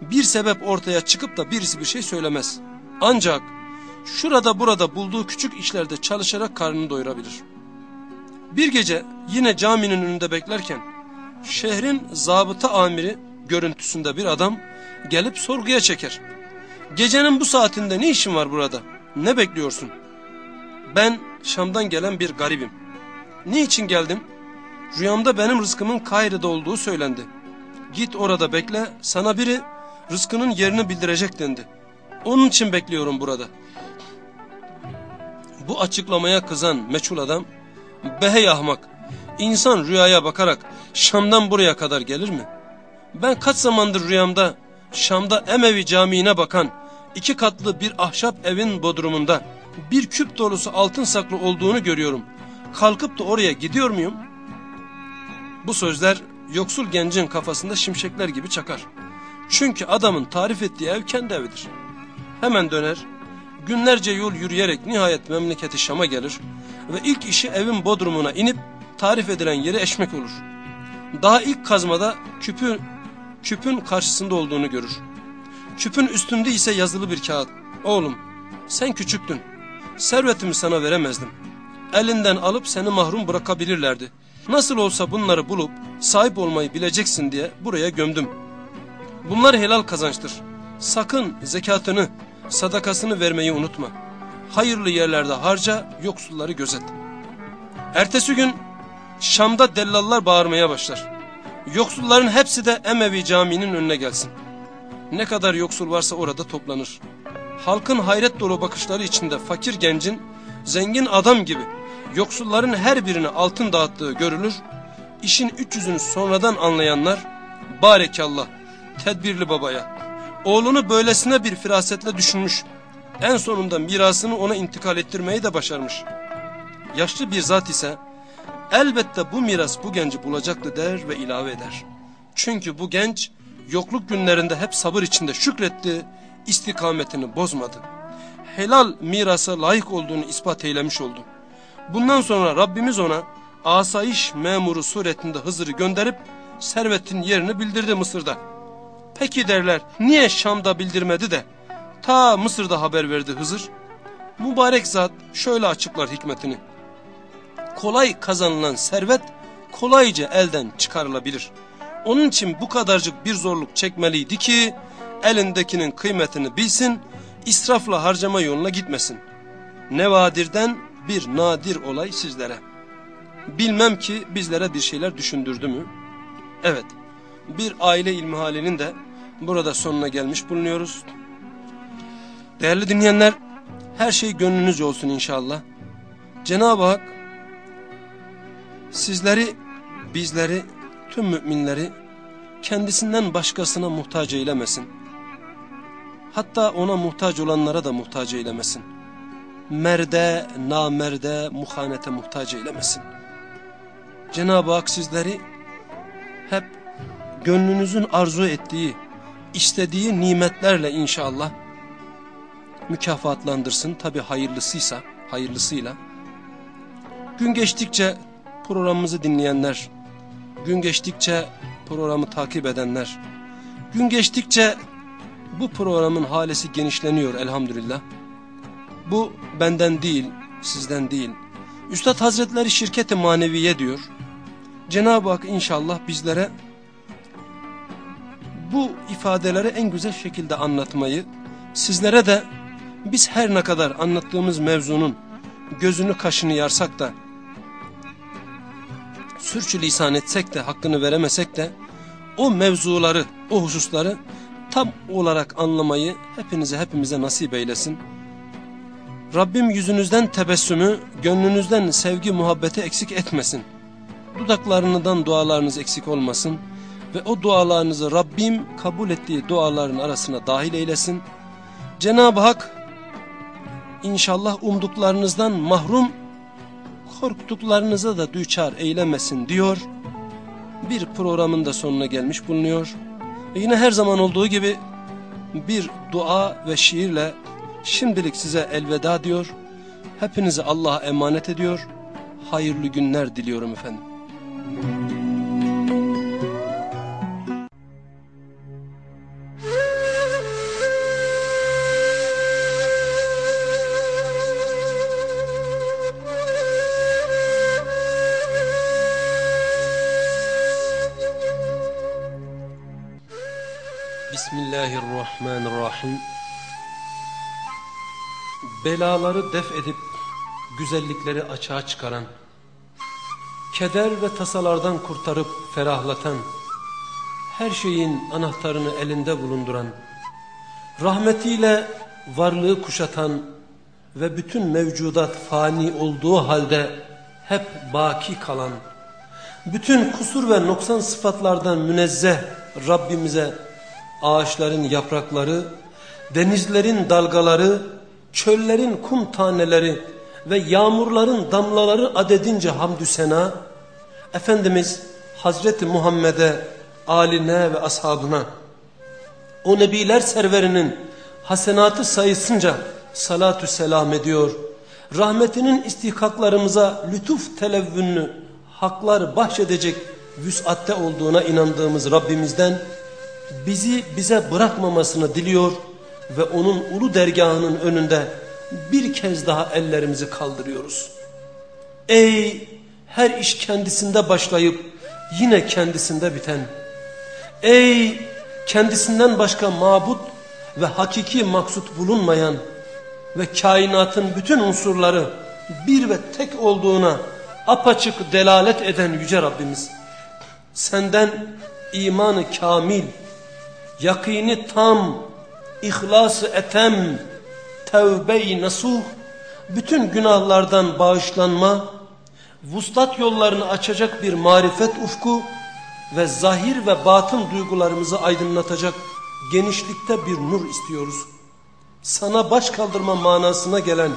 bir sebep ortaya çıkıp da birisi bir şey söylemez. Ancak şurada burada bulduğu küçük işlerde çalışarak karnını doyurabilir. Bir gece yine caminin önünde beklerken şehrin zabıta amiri görüntüsünde bir adam gelip sorguya çeker. Gecenin bu saatinde ne işin var burada? Ne bekliyorsun? Ben Şam'dan gelen bir garibim. Niçin geldim? Rüyamda benim rızkımın Kahire'de olduğu söylendi. Git orada bekle sana biri rızkının yerini bildirecek dendi. Onun için bekliyorum burada. Bu açıklamaya kızan meçhul adam behey ahmak insan rüyaya bakarak Şam'dan buraya kadar gelir mi? Ben kaç zamandır rüyamda Şam'da Emevi Camii'ne bakan iki katlı bir ahşap evin bodrumunda bir küp dolusu altın saklı olduğunu görüyorum. Kalkıp da oraya gidiyor muyum? Bu sözler yoksul gencin kafasında şimşekler gibi çakar. Çünkü adamın tarif ettiği ev kendi evidir. Hemen döner, günlerce yol yürüyerek nihayet memleketi Şam'a gelir ve ilk işi evin bodrumuna inip tarif edilen yeri eşmek olur. Daha ilk kazmada küpü, küpün karşısında olduğunu görür. Küpün üstünde ise yazılı bir kağıt. Oğlum sen küçüktün. Servetimi sana veremezdim. Elinden alıp seni mahrum bırakabilirlerdi. Nasıl olsa bunları bulup sahip olmayı bileceksin diye buraya gömdüm. Bunlar helal kazançtır. Sakın zekatını, sadakasını vermeyi unutma. Hayırlı yerlerde harca, yoksulları gözet. Ertesi gün Şam'da dellallar bağırmaya başlar. Yoksulların hepsi de Emevi caminin önüne gelsin. Ne kadar yoksul varsa orada toplanır. Halkın hayret dolu bakışları içinde fakir gencin zengin adam gibi yoksulların her birine altın dağıttığı görülür. İşin üç yüzünü sonradan anlayanlar barekallah tedbirli babaya oğlunu böylesine bir firasetle düşünmüş. En sonunda mirasını ona intikal ettirmeyi de başarmış. Yaşlı bir zat ise elbette bu miras bu genci bulacaktı der ve ilave eder. Çünkü bu genç yokluk günlerinde hep sabır içinde şükretti, istikametini bozmadı. Helal mirasa layık olduğunu ispat eylemiş oldu. Bundan sonra Rabbimiz ona asayiş memuru suretinde Hızır'ı gönderip servetin yerini bildirdi Mısır'da. Peki derler niye Şam'da bildirmedi de ta Mısır'da haber verdi Hızır? Mübarek zat şöyle açıklar hikmetini. Kolay kazanılan servet kolayca elden çıkarılabilir. Onun için bu kadarcık bir zorluk çekmeliydi ki elindekinin kıymetini bilsin, israfla harcama yoluna gitmesin. Nevadirden bir nadir olay sizlere. Bilmem ki bizlere bir şeyler düşündürdü mü? Evet, bir aile ilmihalinin de burada sonuna gelmiş bulunuyoruz. Değerli dinleyenler, her şey gönlünüzce olsun inşallah. Cenab-ı Hak sizleri, bizleri, tüm müminleri kendisinden başkasına muhtaç eylemesin. Hatta ona muhtaç olanlara da muhtaç eylemesin. Merde, namerde, muhanete muhtaç eylemesin. Cenab-ı Hak sizleri hep gönlünüzün arzu ettiği, istediği nimetlerle inşallah mükafatlandırsın. Tabi hayırlısıysa, hayırlısıyla. Gün geçtikçe programımızı dinleyenler, gün geçtikçe programı takip edenler, gün geçtikçe bu programın halesi genişleniyor elhamdülillah. Bu benden değil, sizden değil. Üstad Hazretleri şirketi maneviye diyor. Cenab-ı Hak inşallah bizlere bu ifadeleri en güzel şekilde anlatmayı, sizlere de biz her ne kadar anlattığımız mevzunun gözünü kaşını yarsak da, sürçülisan etsek de, hakkını veremesek de, o mevzuları, o hususları tam olarak anlamayı hepinize hepimize nasip eylesin. Rabbim yüzünüzden tebessümü, gönlünüzden sevgi muhabbeti eksik etmesin. Dudaklarınızdan dualarınız eksik olmasın. Ve o dualarınızı Rabbim kabul ettiği duaların arasına dahil eylesin. Cenab-ı Hak inşallah umduklarınızdan mahrum, korktuklarınıza da düçar eylemesin diyor. Bir programın da sonuna gelmiş bulunuyor. Ve yine her zaman olduğu gibi bir dua ve şiirle şimdilik size elveda diyor. Hepinizi Allah'a emanet ediyor. Hayırlı günler diliyorum efendim. Bismillahirrahmanirrahim. Belaları def edip güzellikleri açığa çıkaran, keder ve tasalardan kurtarıp ferahlatan, her şeyin anahtarını elinde bulunduran, rahmetiyle varlığı kuşatan ve bütün mevcudat fani olduğu halde hep baki kalan, bütün kusur ve noksan sıfatlardan münezzeh Rabbimize ağaçların yaprakları, denizlerin dalgaları, çöllerin kum taneleri ve yağmurların damlaları adedince hamdü sena, Efendimiz Hazreti Muhammed'e, aline ve ashabına, o nebiler serverinin hasenatı sayısınca salatü selam ediyor. Rahmetinin istihkaklarımıza lütuf televvünlü haklar bahşedecek vüs'atte olduğuna inandığımız Rabbimizden bizi bize bırakmamasını diliyor ve onun ulu dergahının önünde bir kez daha ellerimizi kaldırıyoruz. Ey her iş kendisinde başlayıp yine kendisinde biten. Ey kendisinden başka mabut ve hakiki maksut bulunmayan ve kainatın bütün unsurları bir ve tek olduğuna apaçık delalet eden Yüce Rabbimiz. Senden imanı kamil, yakini tam, ihlası etem, tevbe-i nasuh, bütün günahlardan bağışlanma, vuslat yollarını açacak bir marifet ufku ve zahir ve batın duygularımızı aydınlatacak genişlikte bir nur istiyoruz. Sana baş kaldırma manasına gelen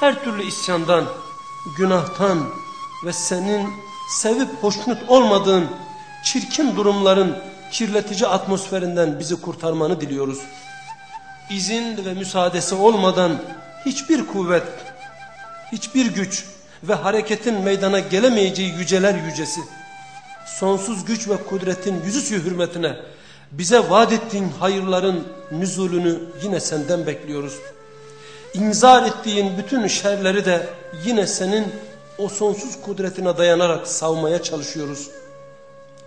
her türlü isyandan, günahtan ve senin sevip hoşnut olmadığın çirkin durumların kirletici atmosferinden bizi kurtarmanı diliyoruz. İzin ve müsaadesi olmadan hiçbir kuvvet, hiçbir güç ve hareketin meydana gelemeyeceği yüceler yücesi, sonsuz güç ve kudretin yüzüsü hürmetine bize vaat ettiğin hayırların nüzulünü yine senden bekliyoruz. İnzar ettiğin bütün şerleri de yine senin o sonsuz kudretine dayanarak savmaya çalışıyoruz.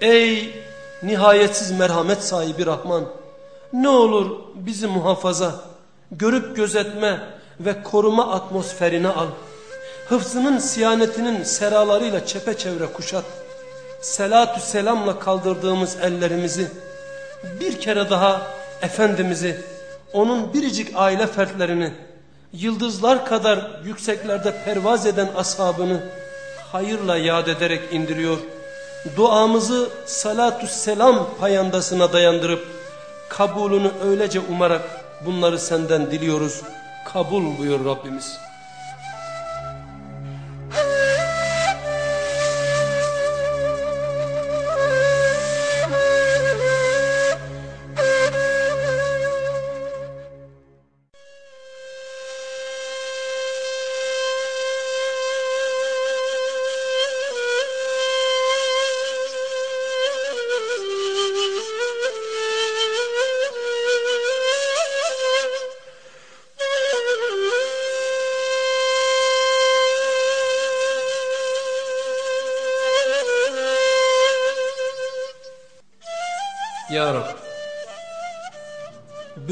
Ey nihayetsiz merhamet sahibi Rahman ne olur bizi muhafaza, görüp gözetme ve koruma atmosferine al. Hıfzının siyanetinin seralarıyla çepeçevre kuşat. Selatü selamla kaldırdığımız ellerimizi bir kere daha Efendimiz'i, onun biricik aile fertlerini, yıldızlar kadar yükseklerde pervaz eden ashabını hayırla yad ederek indiriyor. Duamızı salatü selam payandasına dayandırıp kabulünü öylece umarak bunları senden diliyoruz. Kabul buyur Rabbimiz.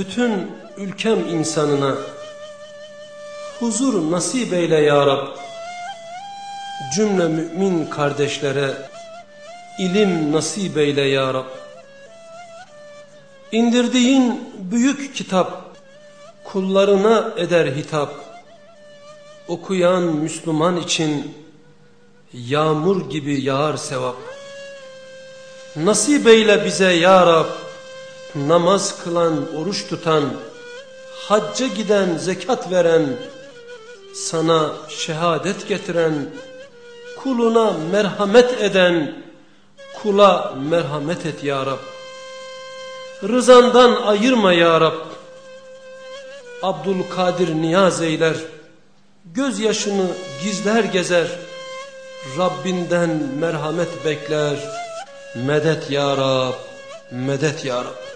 Bütün ülkem insanına huzur nasip eyle Ya Rab. Cümle mümin kardeşlere ilim nasip eyle Ya Rab. İndirdiğin büyük kitap kullarına eder hitap. Okuyan Müslüman için yağmur gibi yağar sevap. Nasip eyle bize ya Rab, namaz kılan, oruç tutan, hacca giden, zekat veren, sana şehadet getiren, kuluna merhamet eden, kula merhamet et ya Rab. Rızandan ayırma ya Rab. Abdülkadir niyaz eyler, gözyaşını gizler gezer, Rabbinden merhamet bekler, Medet ya Rab, medet ya Rab.